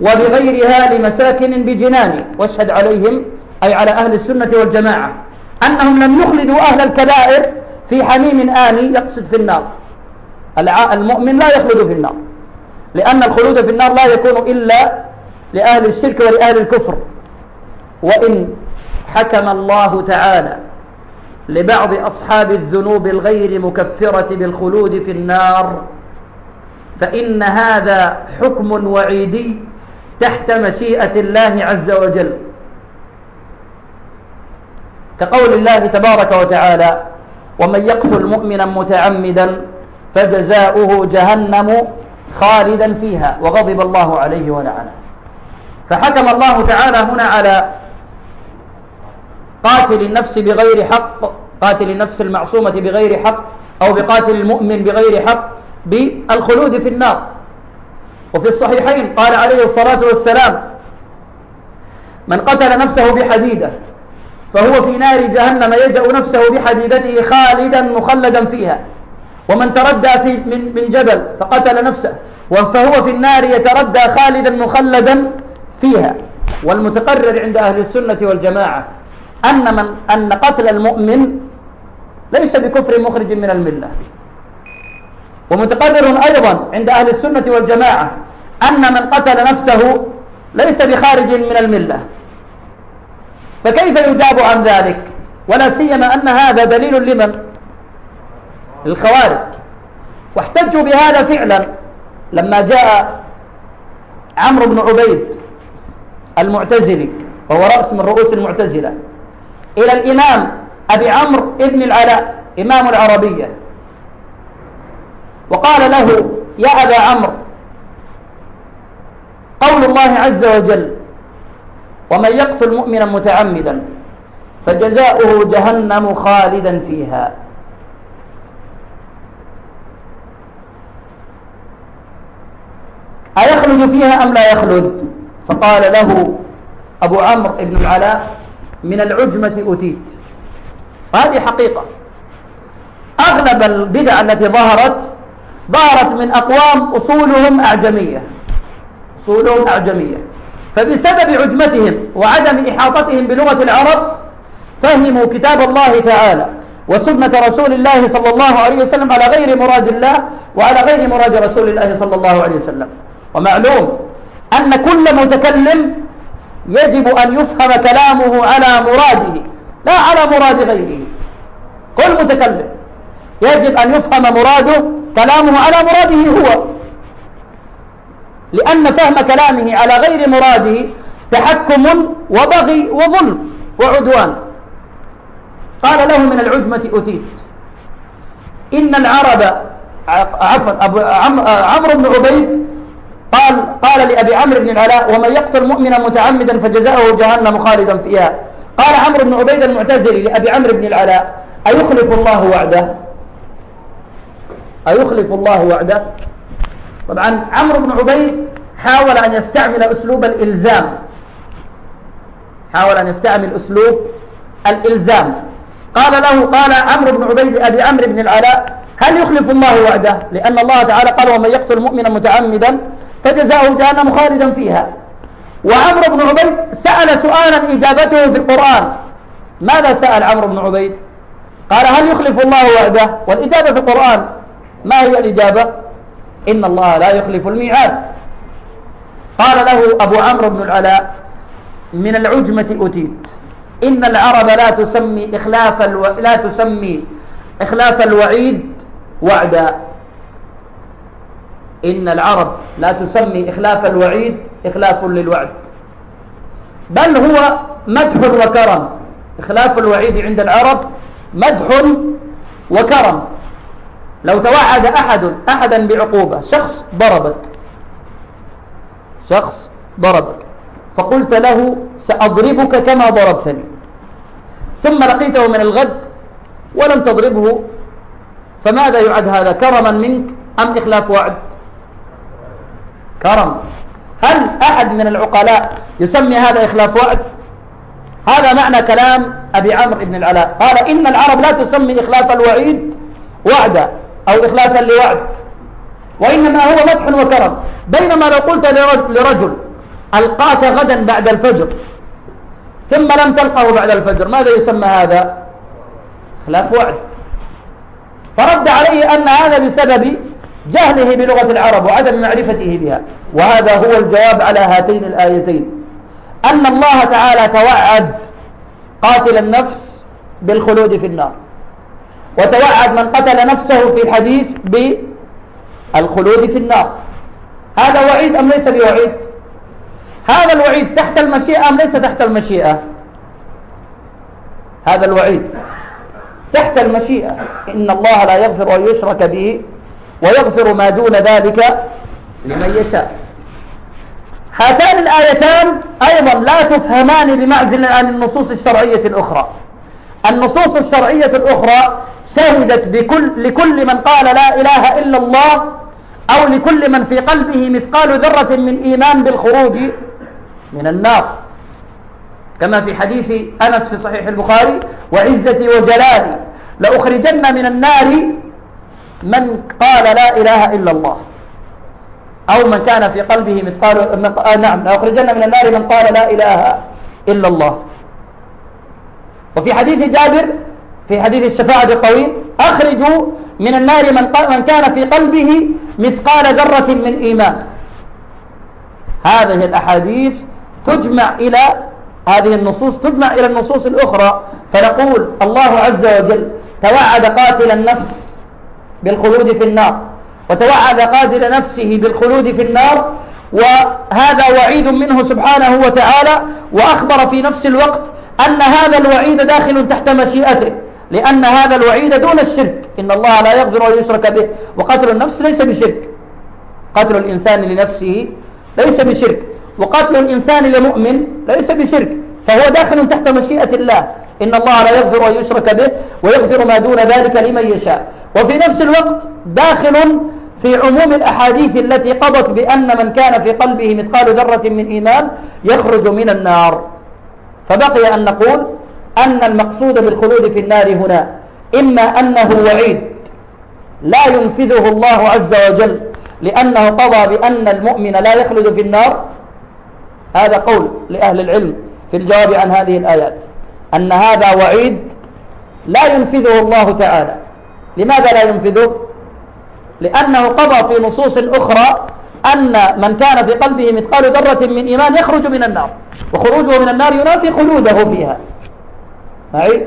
وبغيرها لمساكن بجنان واشهد عليهم أي على أهل السنة والجماعة أنهم لم يخلدوا أهل الكبائر في حميم آني يقصد في النار. المؤمن لا يخلد في النار لأن الخلود في النار لا يكون إلا لأهل الشرك ولأهل الكفر. وإن حكم الله تعالى لبعض أصحاب الذنوب الغير مكفرة بالخلود في النار. فإن هذا حكم وعيدي تحت مشيئة الله عز وجل. كقول الله تبارك وتعالى ومن يقتل مؤمنا متعمدا فجزاؤه جهنم خالدا فيها وغضب الله عليه ولعنه فحكم الله تعالى هنا على قاتل النفس بغير حق قاتل النفس المعصومة بغير حق أو بقاتل المؤمن بغير حق بالخلود في النار. وفي الصحيحين قال عليه الصلاة والسلام من قتل نفسه بحديدة فهو في نار جهنم يجأ نفسه بحديدته خالدا مخلدا فيها. ومن تردى في من, من جبل فقتل نفسه فهو في النار يتردى خالدا مخلدا فيها. والمتقرر عند أهل السنة والجماعة أن, من أن قتل المؤمن ليس بكفر مخرج من الملة. ومتقرر أيضا عند أهل السنة والجماعة أن من قتل نفسه ليس بخارج من الملة. فكيف يجاب عن ذلك؟ ولا سيما أن هذا دليل لمن؟ للخوارج. واحتجوا بهذا فعلا لما جاء عمرو بن عبيد المعتزلي وهو رأس من رؤوس المعتزلة. إلى الإمام أبي عمرو ابن العلاء إمام العربية. وقال له يا أبا عمرو قول الله عز وجل ومن يقتل مؤمنا متعمدا فجزاؤه جهنم خالدا فيها. أيخلد فيها أم لا يخلد؟ فقال له أبو عمرو بن العلاء من العجمة أتيت هذه حقيقة. أغلب البدع التي ظهرت ظهرت من أقوام أصولهم أعجمية. أصولهم أعجمية. فبسبب عجمتهم وعدم إحاطتهم بلغة العرب فهموا كتاب الله تعالى وسنة رسول الله صلى الله عليه وسلم على غير مراد الله وعلى غير مراد رسول الله صلى الله عليه وسلم. ومعلوم أن كل متكلم يجب أن يفهم كلامه على مراده لا على مراد غيره. كل متكلم. يجب أن يفهم مراده كلامه على مراده هو. لأن فهم كلامه على غير مراده تحكم وبغي وظلم وعدوان. قال له من العجمة أتيت. إن العرب عفوا عمرو بن عبيد قال قال لأبي عمرو بن العلاء ومن يقتل مؤمنا متعمدا فجزاؤه جهنم خالدا فيها. قال عمرو بن عبيد المعتزلي لأبي عمرو بن العلاء أيخلف الله وعده؟ أيخلف الله وعده؟ طبعا عمرو بن عبيد حاول أن يستعمل أسلوب الإلزام. حاول أن يستعمل أسلوب الإلزام. قال له قال عمرو بن عبيد أبي عمرو بن العلاء هل يخلف الله وعده؟ لأن الله تعالى قال ومن يقتل مؤمنا متعمدا فجزاؤه جهنم خالدا فيها. وعمرو بن عبيد سأل سؤالا إجابته في القرآن. ماذا سأل عمرو بن عبيد؟ قال هل يخلف الله وعده والإجابة في القرآن ما هي الإجابة؟ إن الله لا يخلف الميعاد. قال له أبو عمرو بن العلاء من العجمة أتيت إن العرب لا تسمي إخلاف ألو... لا تسمي إخلاف الوعيد وعدا. إن العرب لا تسمي إخلاف الوعيد إخلاف للوعد. بل هو مدح وكرم. إخلاف الوعيد عند العرب مدح وكرم. لو توعد أحد أحدا بعقوبة شخص ضربك. شخص ضربك. فقلت له سأضربك كما ضربتني. ثم لقيته من الغد ولم تضربه. فماذا يعد هذا كرما منك أم إخلاف وعد؟ كرم. هل أحد من العقلاء يسمي هذا إخلاف وعد هذا معنى كلام أبي عمرو بن العلاء. قال إن العرب لا تسمي إخلاف الوعيد وعدا أو إخلافا لوعد وإنما هو مدح وكرم. بينما لو قلت لرجل ألقاك غدا بعد الفجر ثم لم تلقه بعد الفجر ماذا يسمى هذا؟ خلاف وعد. فرد عليه أن هذا بسبب جهله بلغة العرب وعدم معرفته بها. وهذا هو الجواب على هاتين الآيتين. أن الله تعالى توعد قاتل النفس بالخلود في النار. وتوعد من قتل نفسه في الحديث بالخلود في النار. هذا وعيد أم ليس بوعيد؟ هذا الوعيد تحت المشيئة أم ليس تحت المشيئة؟ هذا الوعيد تحت المشيئة. إن الله لا يغفر أن يشرك به ويغفر ما دون ذلك لمن يشاء. هاتان الآيتان أيضا لا تفهمان بمعزل عن النصوص الشرعية الأخرى. النصوص الشرعية الأخرى شهدت بكل لكل من قال لا إله إلا الله أو لكل من في قلبه مثقال ذرة من إيمان بالخروج من النار. كما في حديث أنس في صحيح البخاري وعزتي وجلالي لأخرجن من النار من قال لا إله إلا الله. أو من كان في قلبه مثقال آه نعم لأخرجن من النار من قال لا إله إلا الله. وفي حديث جابر في حديث الشفاعة الطويل أخرجوا من النار من, من كان في قلبه مثقال ذرة من إيمان. هذه الأحاديث تجمع إلى هذه النصوص تجمع إلى النصوص الأخرى فنقول الله عز وجل توعد قاتل النفس بالخلود في النار. وتوعد قاتل نفسه بالخلود في النار وهذا وعيد منه سبحانه وتعالى. وأخبر في نفس الوقت أن هذا الوعيد داخل تحت مشيئته لأن هذا الوعيد دون الشرك. إن الله لا يغفر أن يشرك به. وقتل النفس ليس بشرك. قتل الإنسان لنفسه ليس بشرك. وقتل الإنسان لمؤمن ليس بشرك. فهو داخل تحت مشيئة الله. إن الله لا يغفر أن يشرك به ويغفر ما دون ذلك لمن يشاء. وفي نفس الوقت داخل في عموم الأحاديث التي قضت بأن من كان في قلبه مثقال ذرة من إيمان يخرج من النار. فبقي أن نقول أن المقصود بالخلود في النار هنا إما أنه وعيد لا ينفذه الله عز وجل لأنه قضى بأن المؤمن لا يخلد في النار. هذا قول لأهل العلم في الجواب عن هذه الآيات أن هذا وعيد لا ينفذه الله تعالى. لماذا لا ينفذه؟ لأنه قضى في نصوص أخرى أن من كان في قلبه مثقال ذرة من إيمان يخرج من النار وخروجه من النار ينافي خلوده فيها. معي؟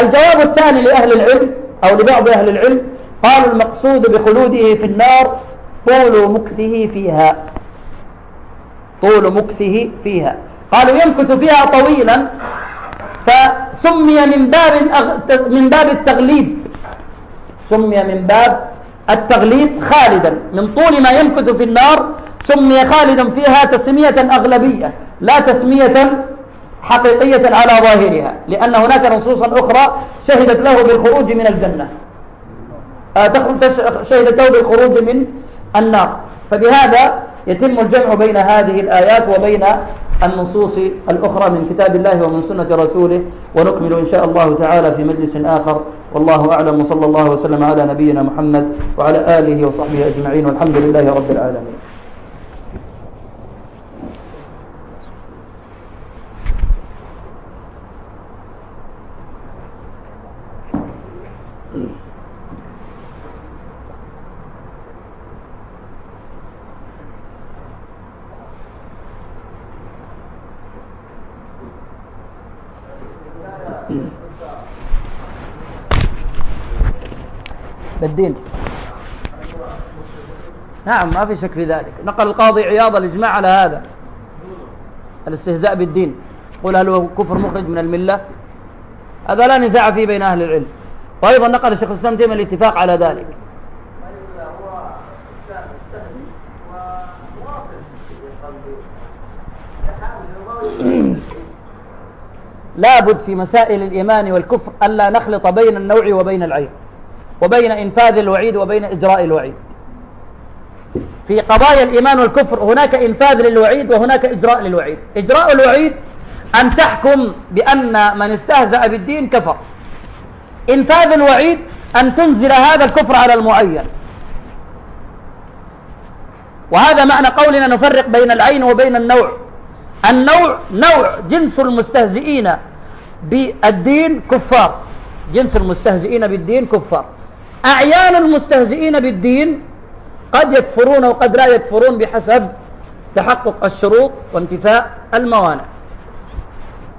الجواب الثاني لأهل العلم أو لبعض أهل العلم قالوا المقصود بخلوده في النار طول مكثه فيها. طول مكثه فيها. قالوا يمكث فيها طويلا فسمي من باب من باب التغليب. سمي من باب التغليب خالدا من طول ما يمكث في النار سمي خالدا فيها تسمية أغلبية لا تسمية حقيقية على ظاهرها لأن هناك نصوصا أخرى شهدت له بالخروج من الجنة. آه، شهدت له بالخروج من النار. فبهذا يتم الجمع بين هذه الآيات وبين النصوص الأخرى من كتاب الله ومن سنة رسوله ونكمل إن شاء الله تعالى في مجلس آخر. والله أعلم وصلى الله وسلم على نبينا محمد وعلى آله وصحبه أجمعين والحمد لله رب العالمين. بالدين نعم ما في شك في ذلك. نقل القاضي عياض الإجماع على هذا. الاستهزاء بالدين. قل هل هو كفر مخرج من الملة؟ هذا لا نزاع فيه بين أهل العلم. وأيضا نقل الشيخ الإسلام تيمية الاتفاق على ذلك. لابد في مسائل الإيمان والكفر ألا نخلط بين النوع وبين العين. وبين إنفاذ الوعيد وبين إجراء الوعيد. في قضايا الإيمان والكفر هناك إنفاذ للوعيد وهناك إجراء للوعيد. إجراء الوعيد أن تحكم بأن من استهزأ بالدين كفر. إنفاذ الوعيد أن تنزل هذا الكفر على المعين. وهذا معنى قولنا نفرق بين العين وبين النوع. النوع نوع جنس المستهزئين بالدين كفار. جنس المستهزئين بالدين كفار. أعيان المستهزئين بالدين قد يكفرون وقد لا يكفرون بحسب تحقق الشروط وانتفاء الموانع.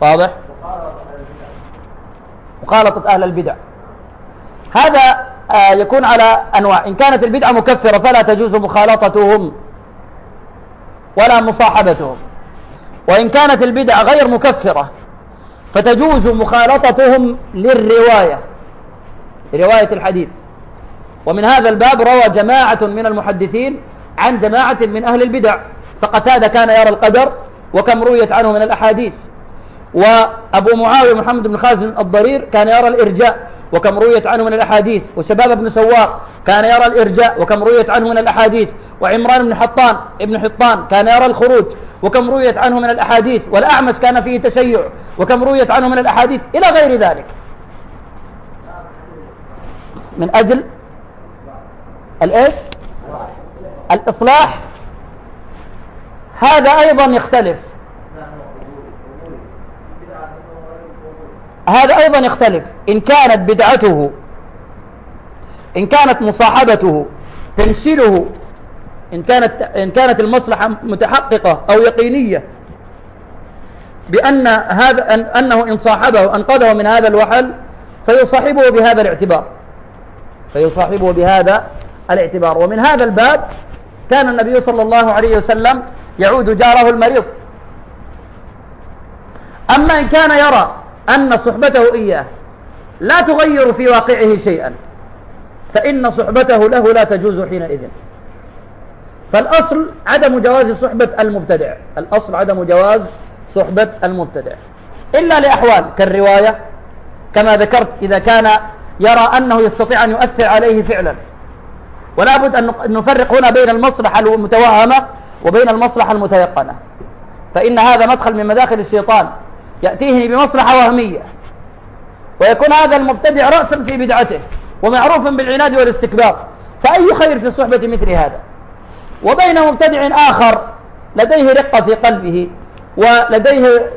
واضح؟ مخالطة أهل البدع. هذا آه، يكون على أنواع. إن كانت البدعة مكفرة فلا تجوز مخالطتهم ولا مصاحبتهم. وإن كانت البدعة غير مكفرة فتجوز مخالطتهم للرواية رواية الحديث. ومن هذا الباب روى جماعة من المحدثين عن جماعة من أهل البدع فقتادة كان يرى القدر وكم رويت عنه من الأحاديث. وأبو معاوية محمد بن خازن الضرير كان يرى الإرجاء وكم رويت عنه من الأحاديث. وشباب بن سواق كان يرى الإرجاء وكم رويت عنه من الأحاديث. وعمران بن حطان ابن حطان كان يرى الخروج وكم رويت عنه من الأحاديث. والأعمش كان فيه تشيع وكم رويت عنه من الأحاديث. إلى غير ذلك. من أجل الإيش؟ الإصلاح. هذا أيضا يختلف. هذا أيضا يختلف. إن كانت بدعته إن كانت مصاحبته تنشله إن كانت إن كانت المصلحة متحققة أو يقينية بأن هذا أن أنه إن صاحبه انقذه من هذا الوحل فيصاحبه بهذا الاعتبار. فيصاحبه بهذا الاعتبار. ومن هذا الباب كان النبي صلى الله عليه وسلم يعود جاره المريض. أما إن كان يرى أن صحبته إياه لا تغير في واقعه شيئا فإن صحبته له لا تجوز حينئذ. فالأصل عدم جواز صحبة المبتدع. الأصل عدم جواز صحبة المبتدع. إلا لأحوال كالرواية كما ذكرت إذا كان يرى أنه يستطيع أن يؤثر عليه فعلا. ولا بد أن نفرق هنا بين المصلحة المتوهمة وبين المصلحة المتيقنة. فإن هذا مدخل من مداخل الشيطان. يأتيه بمصلحة وهمية. ويكون هذا المبتدع رأسا في بدعته ومعروف بالعناد والاستكبار. فأي خير في صحبة مثل هذا؟ وبين مبتدع آخر لديه رقة في قلبه ولديه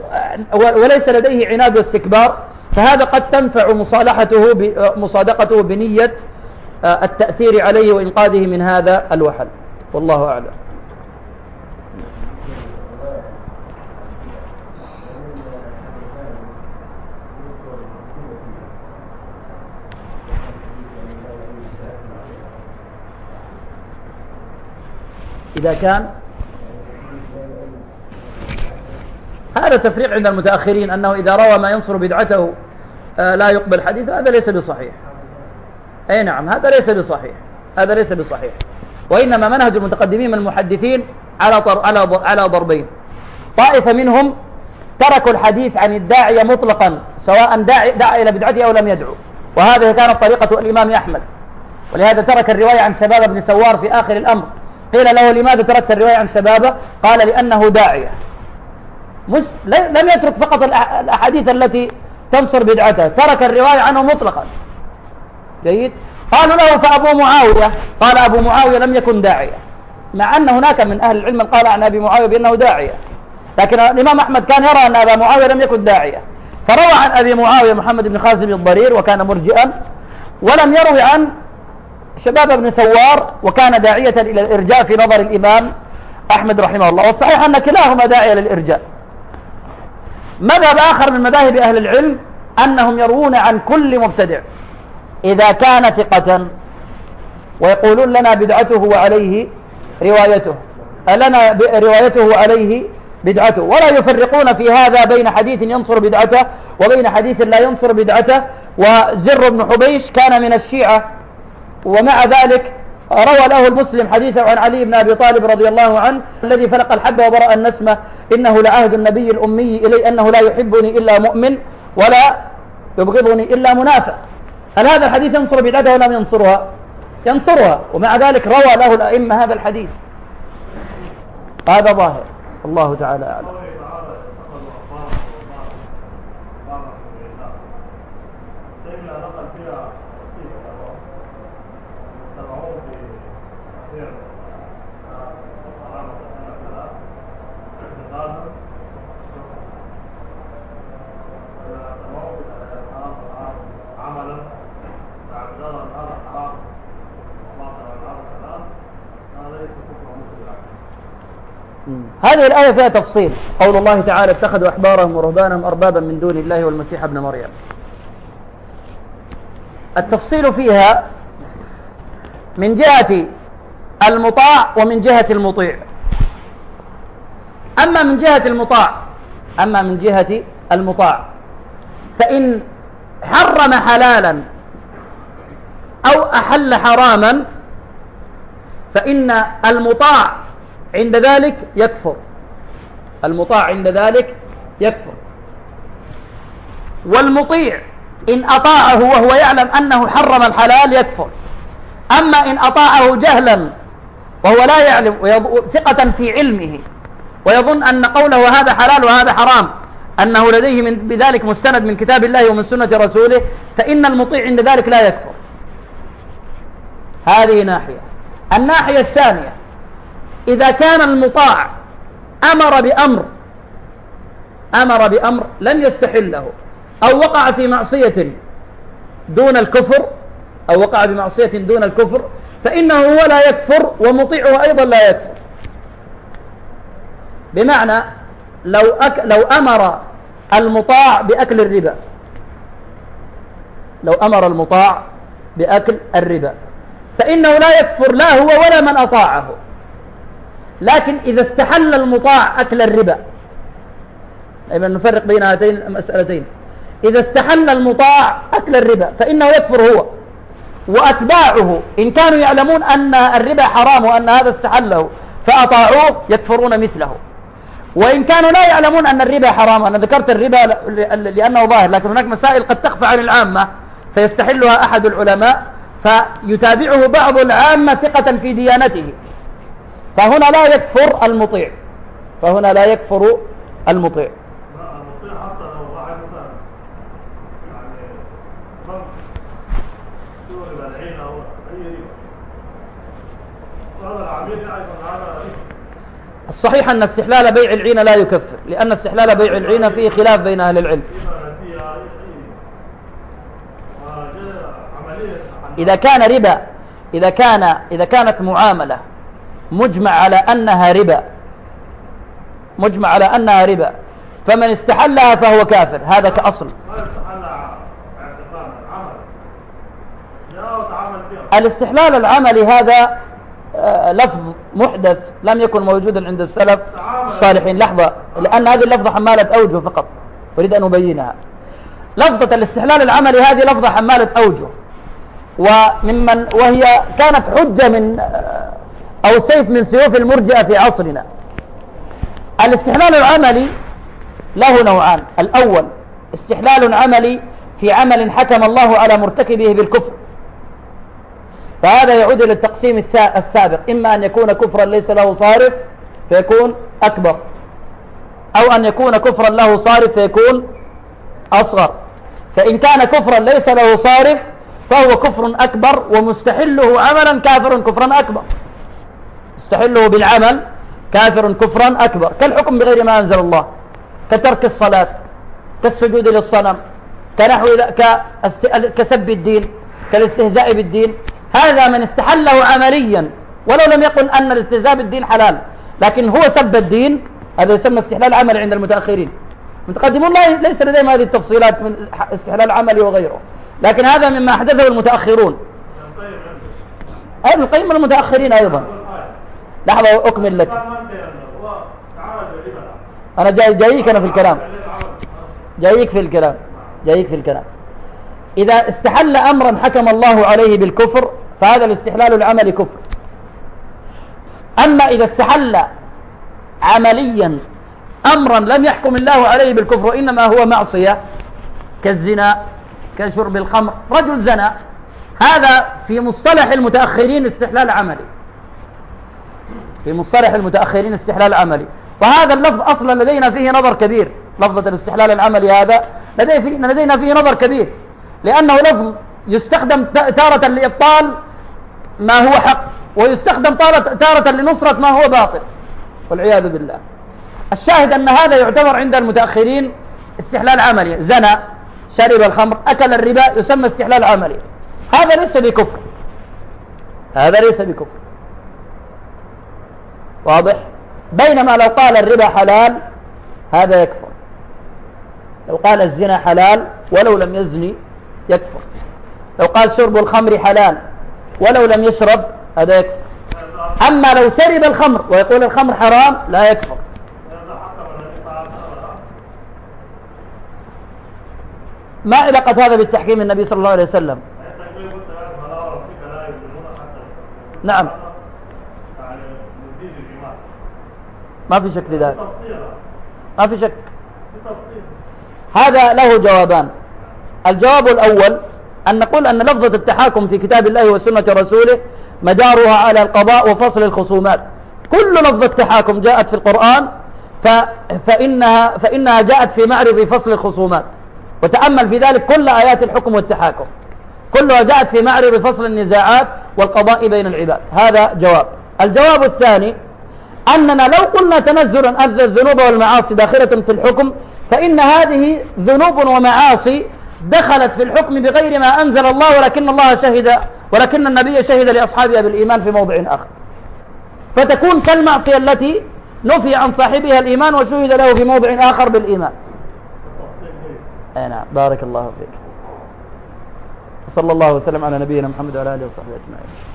وليس لديه عناد واستكبار فهذا قد تنفع مصالحته مصادقته بنية آه، التأثير عليه وإنقاذه من هذا الوحل. والله أعلم. إذا كان هذا تفريق عند المتأخرين أنه إذا روى ما ينصر بدعته آه، لا يقبل حديث هذا ليس بصحيح. أي نعم هذا ليس بصحيح هذا ليس بصحيح. وإنما منهج المتقدمين من المحدثين على على على ضربين. طائفة منهم تركوا الحديث عن الداعية مطلقا سواء داعي دعا إلى بدعته أو لم يدعو. وهذه كانت طريقة الإمام أحمد. ولهذا ترك الرواية عن شباب بن سوار في آخر الأمر. قيل له لماذا تركت الرواية عن شبابه؟ قال لأنه داعية. مش لم يترك فقط الأحاديث التي تنصر بدعته ترك الرواية عنه مطلقا. جيد؟ قالوا له فأبو معاوية قال أبو معاوية لم يكن داعية. مع أن هناك من أهل العلم قال عن أبي معاوية بأنه داعية. لكن الإمام أحمد كان يرى أن أبا معاوية لم يكن داعية. فروى عن أبي معاوية محمد بن خازم الضرير وكان مرجئا ولم يروي عن شباب بن ثوار وكان داعية إلى الإرجاء في نظر الإمام أحمد رحمه الله. والصحيح أن كلاهما داعية للإرجاء. مذهب آخر من مذاهب أهل العلم أنهم يروون عن كل مبتدع. إذا كان ثقة ويقولون لنا بدعته وعليه روايته لنا روايته وعليه بدعته. ولا يفرقون في هذا بين حديث ينصر بدعته وبين حديث لا ينصر بدعته. وزر بن حبيش كان من الشيعة ومع ذلك روى له المسلم حديثه عن علي بن أبي طالب رضي الله عنه الذي فلق الحب وبرأ النسمة إنه لعهد النبي الأمي إلي أنه لا يحبني إلا مؤمن ولا يبغضني إلا منافق. هل هذا الحديث ينصر بدعته ولم ينصرها؟ ينصرها ومع ذلك روى له الأئمة هذا الحديث. هذا ظاهر الله تعالى أعلم. هذه الآية فيها تفصيل. قول الله تعالى اتخذوا أحبارهم ورهبانهم أربابا من دون الله والمسيح ابن مريم. التفصيل فيها من جهة المطاع ومن جهة المطيع. أما من جهة المطاع أما من جهة المطاع فإن حرم حلالا أو أحل حراما فإن المطاع عند ذلك يكفر. المطاع عند ذلك يكفر. والمطيع إن أطاعه وهو يعلم أنه حرم الحلال يكفر. أما إن أطاعه جهلا وهو لا يعلم ثقة في علمه ويظن أن قوله هذا حلال وهذا حرام أنه لديه من بذلك مستند من كتاب الله ومن سنة رسوله فإن المطيع عند ذلك لا يكفر. هذه ناحية. الناحية الثانية. إذا كان المطاع أمر بأمر أمر بأمر لم يستحله أو وقع في معصية دون الكفر أو وقع بمعصية دون الكفر فإنه هو لا يكفر ومطيعه أيضا لا يكفر. بمعنى لو, أك لو أمر المطاع بأكل الربا لو أمر المطاع بأكل الربا فإنه لا يكفر لا هو ولا من أطاعه. لكن إذا استحل المطاع أكل الربا. أيضا نفرق بين هاتين المسألتين. إذا استحل المطاع أكل الربا فإنه يكفر هو. وأتباعه إن كانوا يعلمون أن الربا حرام وأن هذا استحله فأطاعوه يكفرون مثله. وإن كانوا لا يعلمون أن الربا حرام أنا ذكرت الربا لأنه ظاهر لكن هناك مسائل قد تخفى عن العامة فيستحلها أحد العلماء فيتابعه بعض العامة ثقة في ديانته. فهنا لا يكفر المطيع. فهنا لا يكفر المطيع. الصحيح أن استحلال بيع العين لا يكفر لأن استحلال بيع العين فيه خلاف بين أهل العلم. إذا كان ربا إذا كان إذا كانت معاملة مجمع على أنها ربا. مجمع على أنها ربا. فمن استحلها فهو كافر. هذا كأصل. الاستحلال العملي هذا آه، لفظ محدث لم يكن موجودا عند السلف الصالحين. لحظة لأن هذه اللفظة حمالة أوجه فقط. أريد أن أبينها. لفظة الاستحلال العملي هذه لفظة حمالة أوجه. وممن وهي كانت حجة من آه، أو سيف من سيوف المرجئة في عصرنا. الاستحلال العملي له نوعان. الأول استحلال عملي في عمل حكم الله على مرتكبه بالكفر. فهذا يعود إلى التقسيم السابق. إما أن يكون كفرا ليس له صارف فيكون أكبر. أو أن يكون كفرا له صارف فيكون أصغر. فإن كان كفرا ليس له صارف فهو كفر أكبر ومستحله عملا كافر كفرا أكبر. مستحله بالعمل كافر كفرا أكبر كالحكم بغير ما أنزل الله كترك الصلاة كالسجود للصنم كنحو كسب الدين كالاستهزاء بالدين. هذا من استحله عمليا ولو لم يقل أن الاستهزاء بالدين حلال لكن هو سب الدين هذا يسمى استحلال عملي عند المتأخرين. المتقدمون ليس لديهم هذه التفصيلات من استحلال عملي وغيره لكن هذا مما أحدثه المتأخرون. ابن القيم المتأخرين أيضا. لحظة أكمل لك. أنا جاي جايك أنا في الكلام. جايك في الكلام. جايك في الكلام. إذا استحل أمرا حكم الله عليه بالكفر فهذا الاستحلال العملي كفر. أما إذا استحل عمليا أمرا لم يحكم الله عليه بالكفر وإنما هو معصية كالزنا كشرب الخمر رجل زنى هذا في مصطلح المتأخرين استحلال عملي. في مصطلح المتأخرين استحلال عملي. وهذا اللفظ أصلا لدينا فيه نظر كبير. لفظة الاستحلال العملي هذا لدينا فيه نظر كبير. لأنه لفظ يستخدم تارة لإبطال ما هو حق ويستخدم تارة لنصرة ما هو باطل. والعياذ بالله. الشاهد أن هذا يعتبر عند المتأخرين استحلال عملي. زنى شرب الخمر أكل الربا يسمى استحلال عملي. هذا ليس بكفر. هذا ليس بكفر. واضح؟ بينما لو قال الربا حلال هذا يكفر. لو قال الزنا حلال ولو لم يزني يكفر. لو قال شرب الخمر حلال ولو لم يشرب هذا يكفر. أما لو شرب الخمر ويقول الخمر حرام لا يكفر. ما علاقة هذا بالتحكيم النبي صلى الله عليه وسلم؟ نعم. ما في شك في ذلك. ما في شك. هذا له جوابان. الجواب الأول أن نقول أن لفظة التحاكم في كتاب الله وسنة رسوله مدارها على القضاء وفصل الخصومات. كل لفظة تحاكم جاءت في القرآن فإنها, فإنها جاءت في معرض فصل الخصومات. وتأمل في ذلك كل آيات الحكم والتحاكم. كلها جاءت في معرض فصل النزاعات والقضاء بين العباد. هذا جواب. الجواب الثاني أننا لو قلنا تنزلا أن الذنوب والمعاصي داخلة في الحكم فإن هذه ذنوب ومعاصي دخلت في الحكم بغير ما أنزل الله ولكن الله شهد ولكن النبي شهد لأصحابها بالإيمان في موضع آخر. فتكون كالمعصية التي نفي عن صاحبها الإيمان وشهد له في موضع آخر بالإيمان. أي نعم. بارك الله فيك. صلى الله وسلم على نبينا محمد وعلى آله وصحبه أجمعين.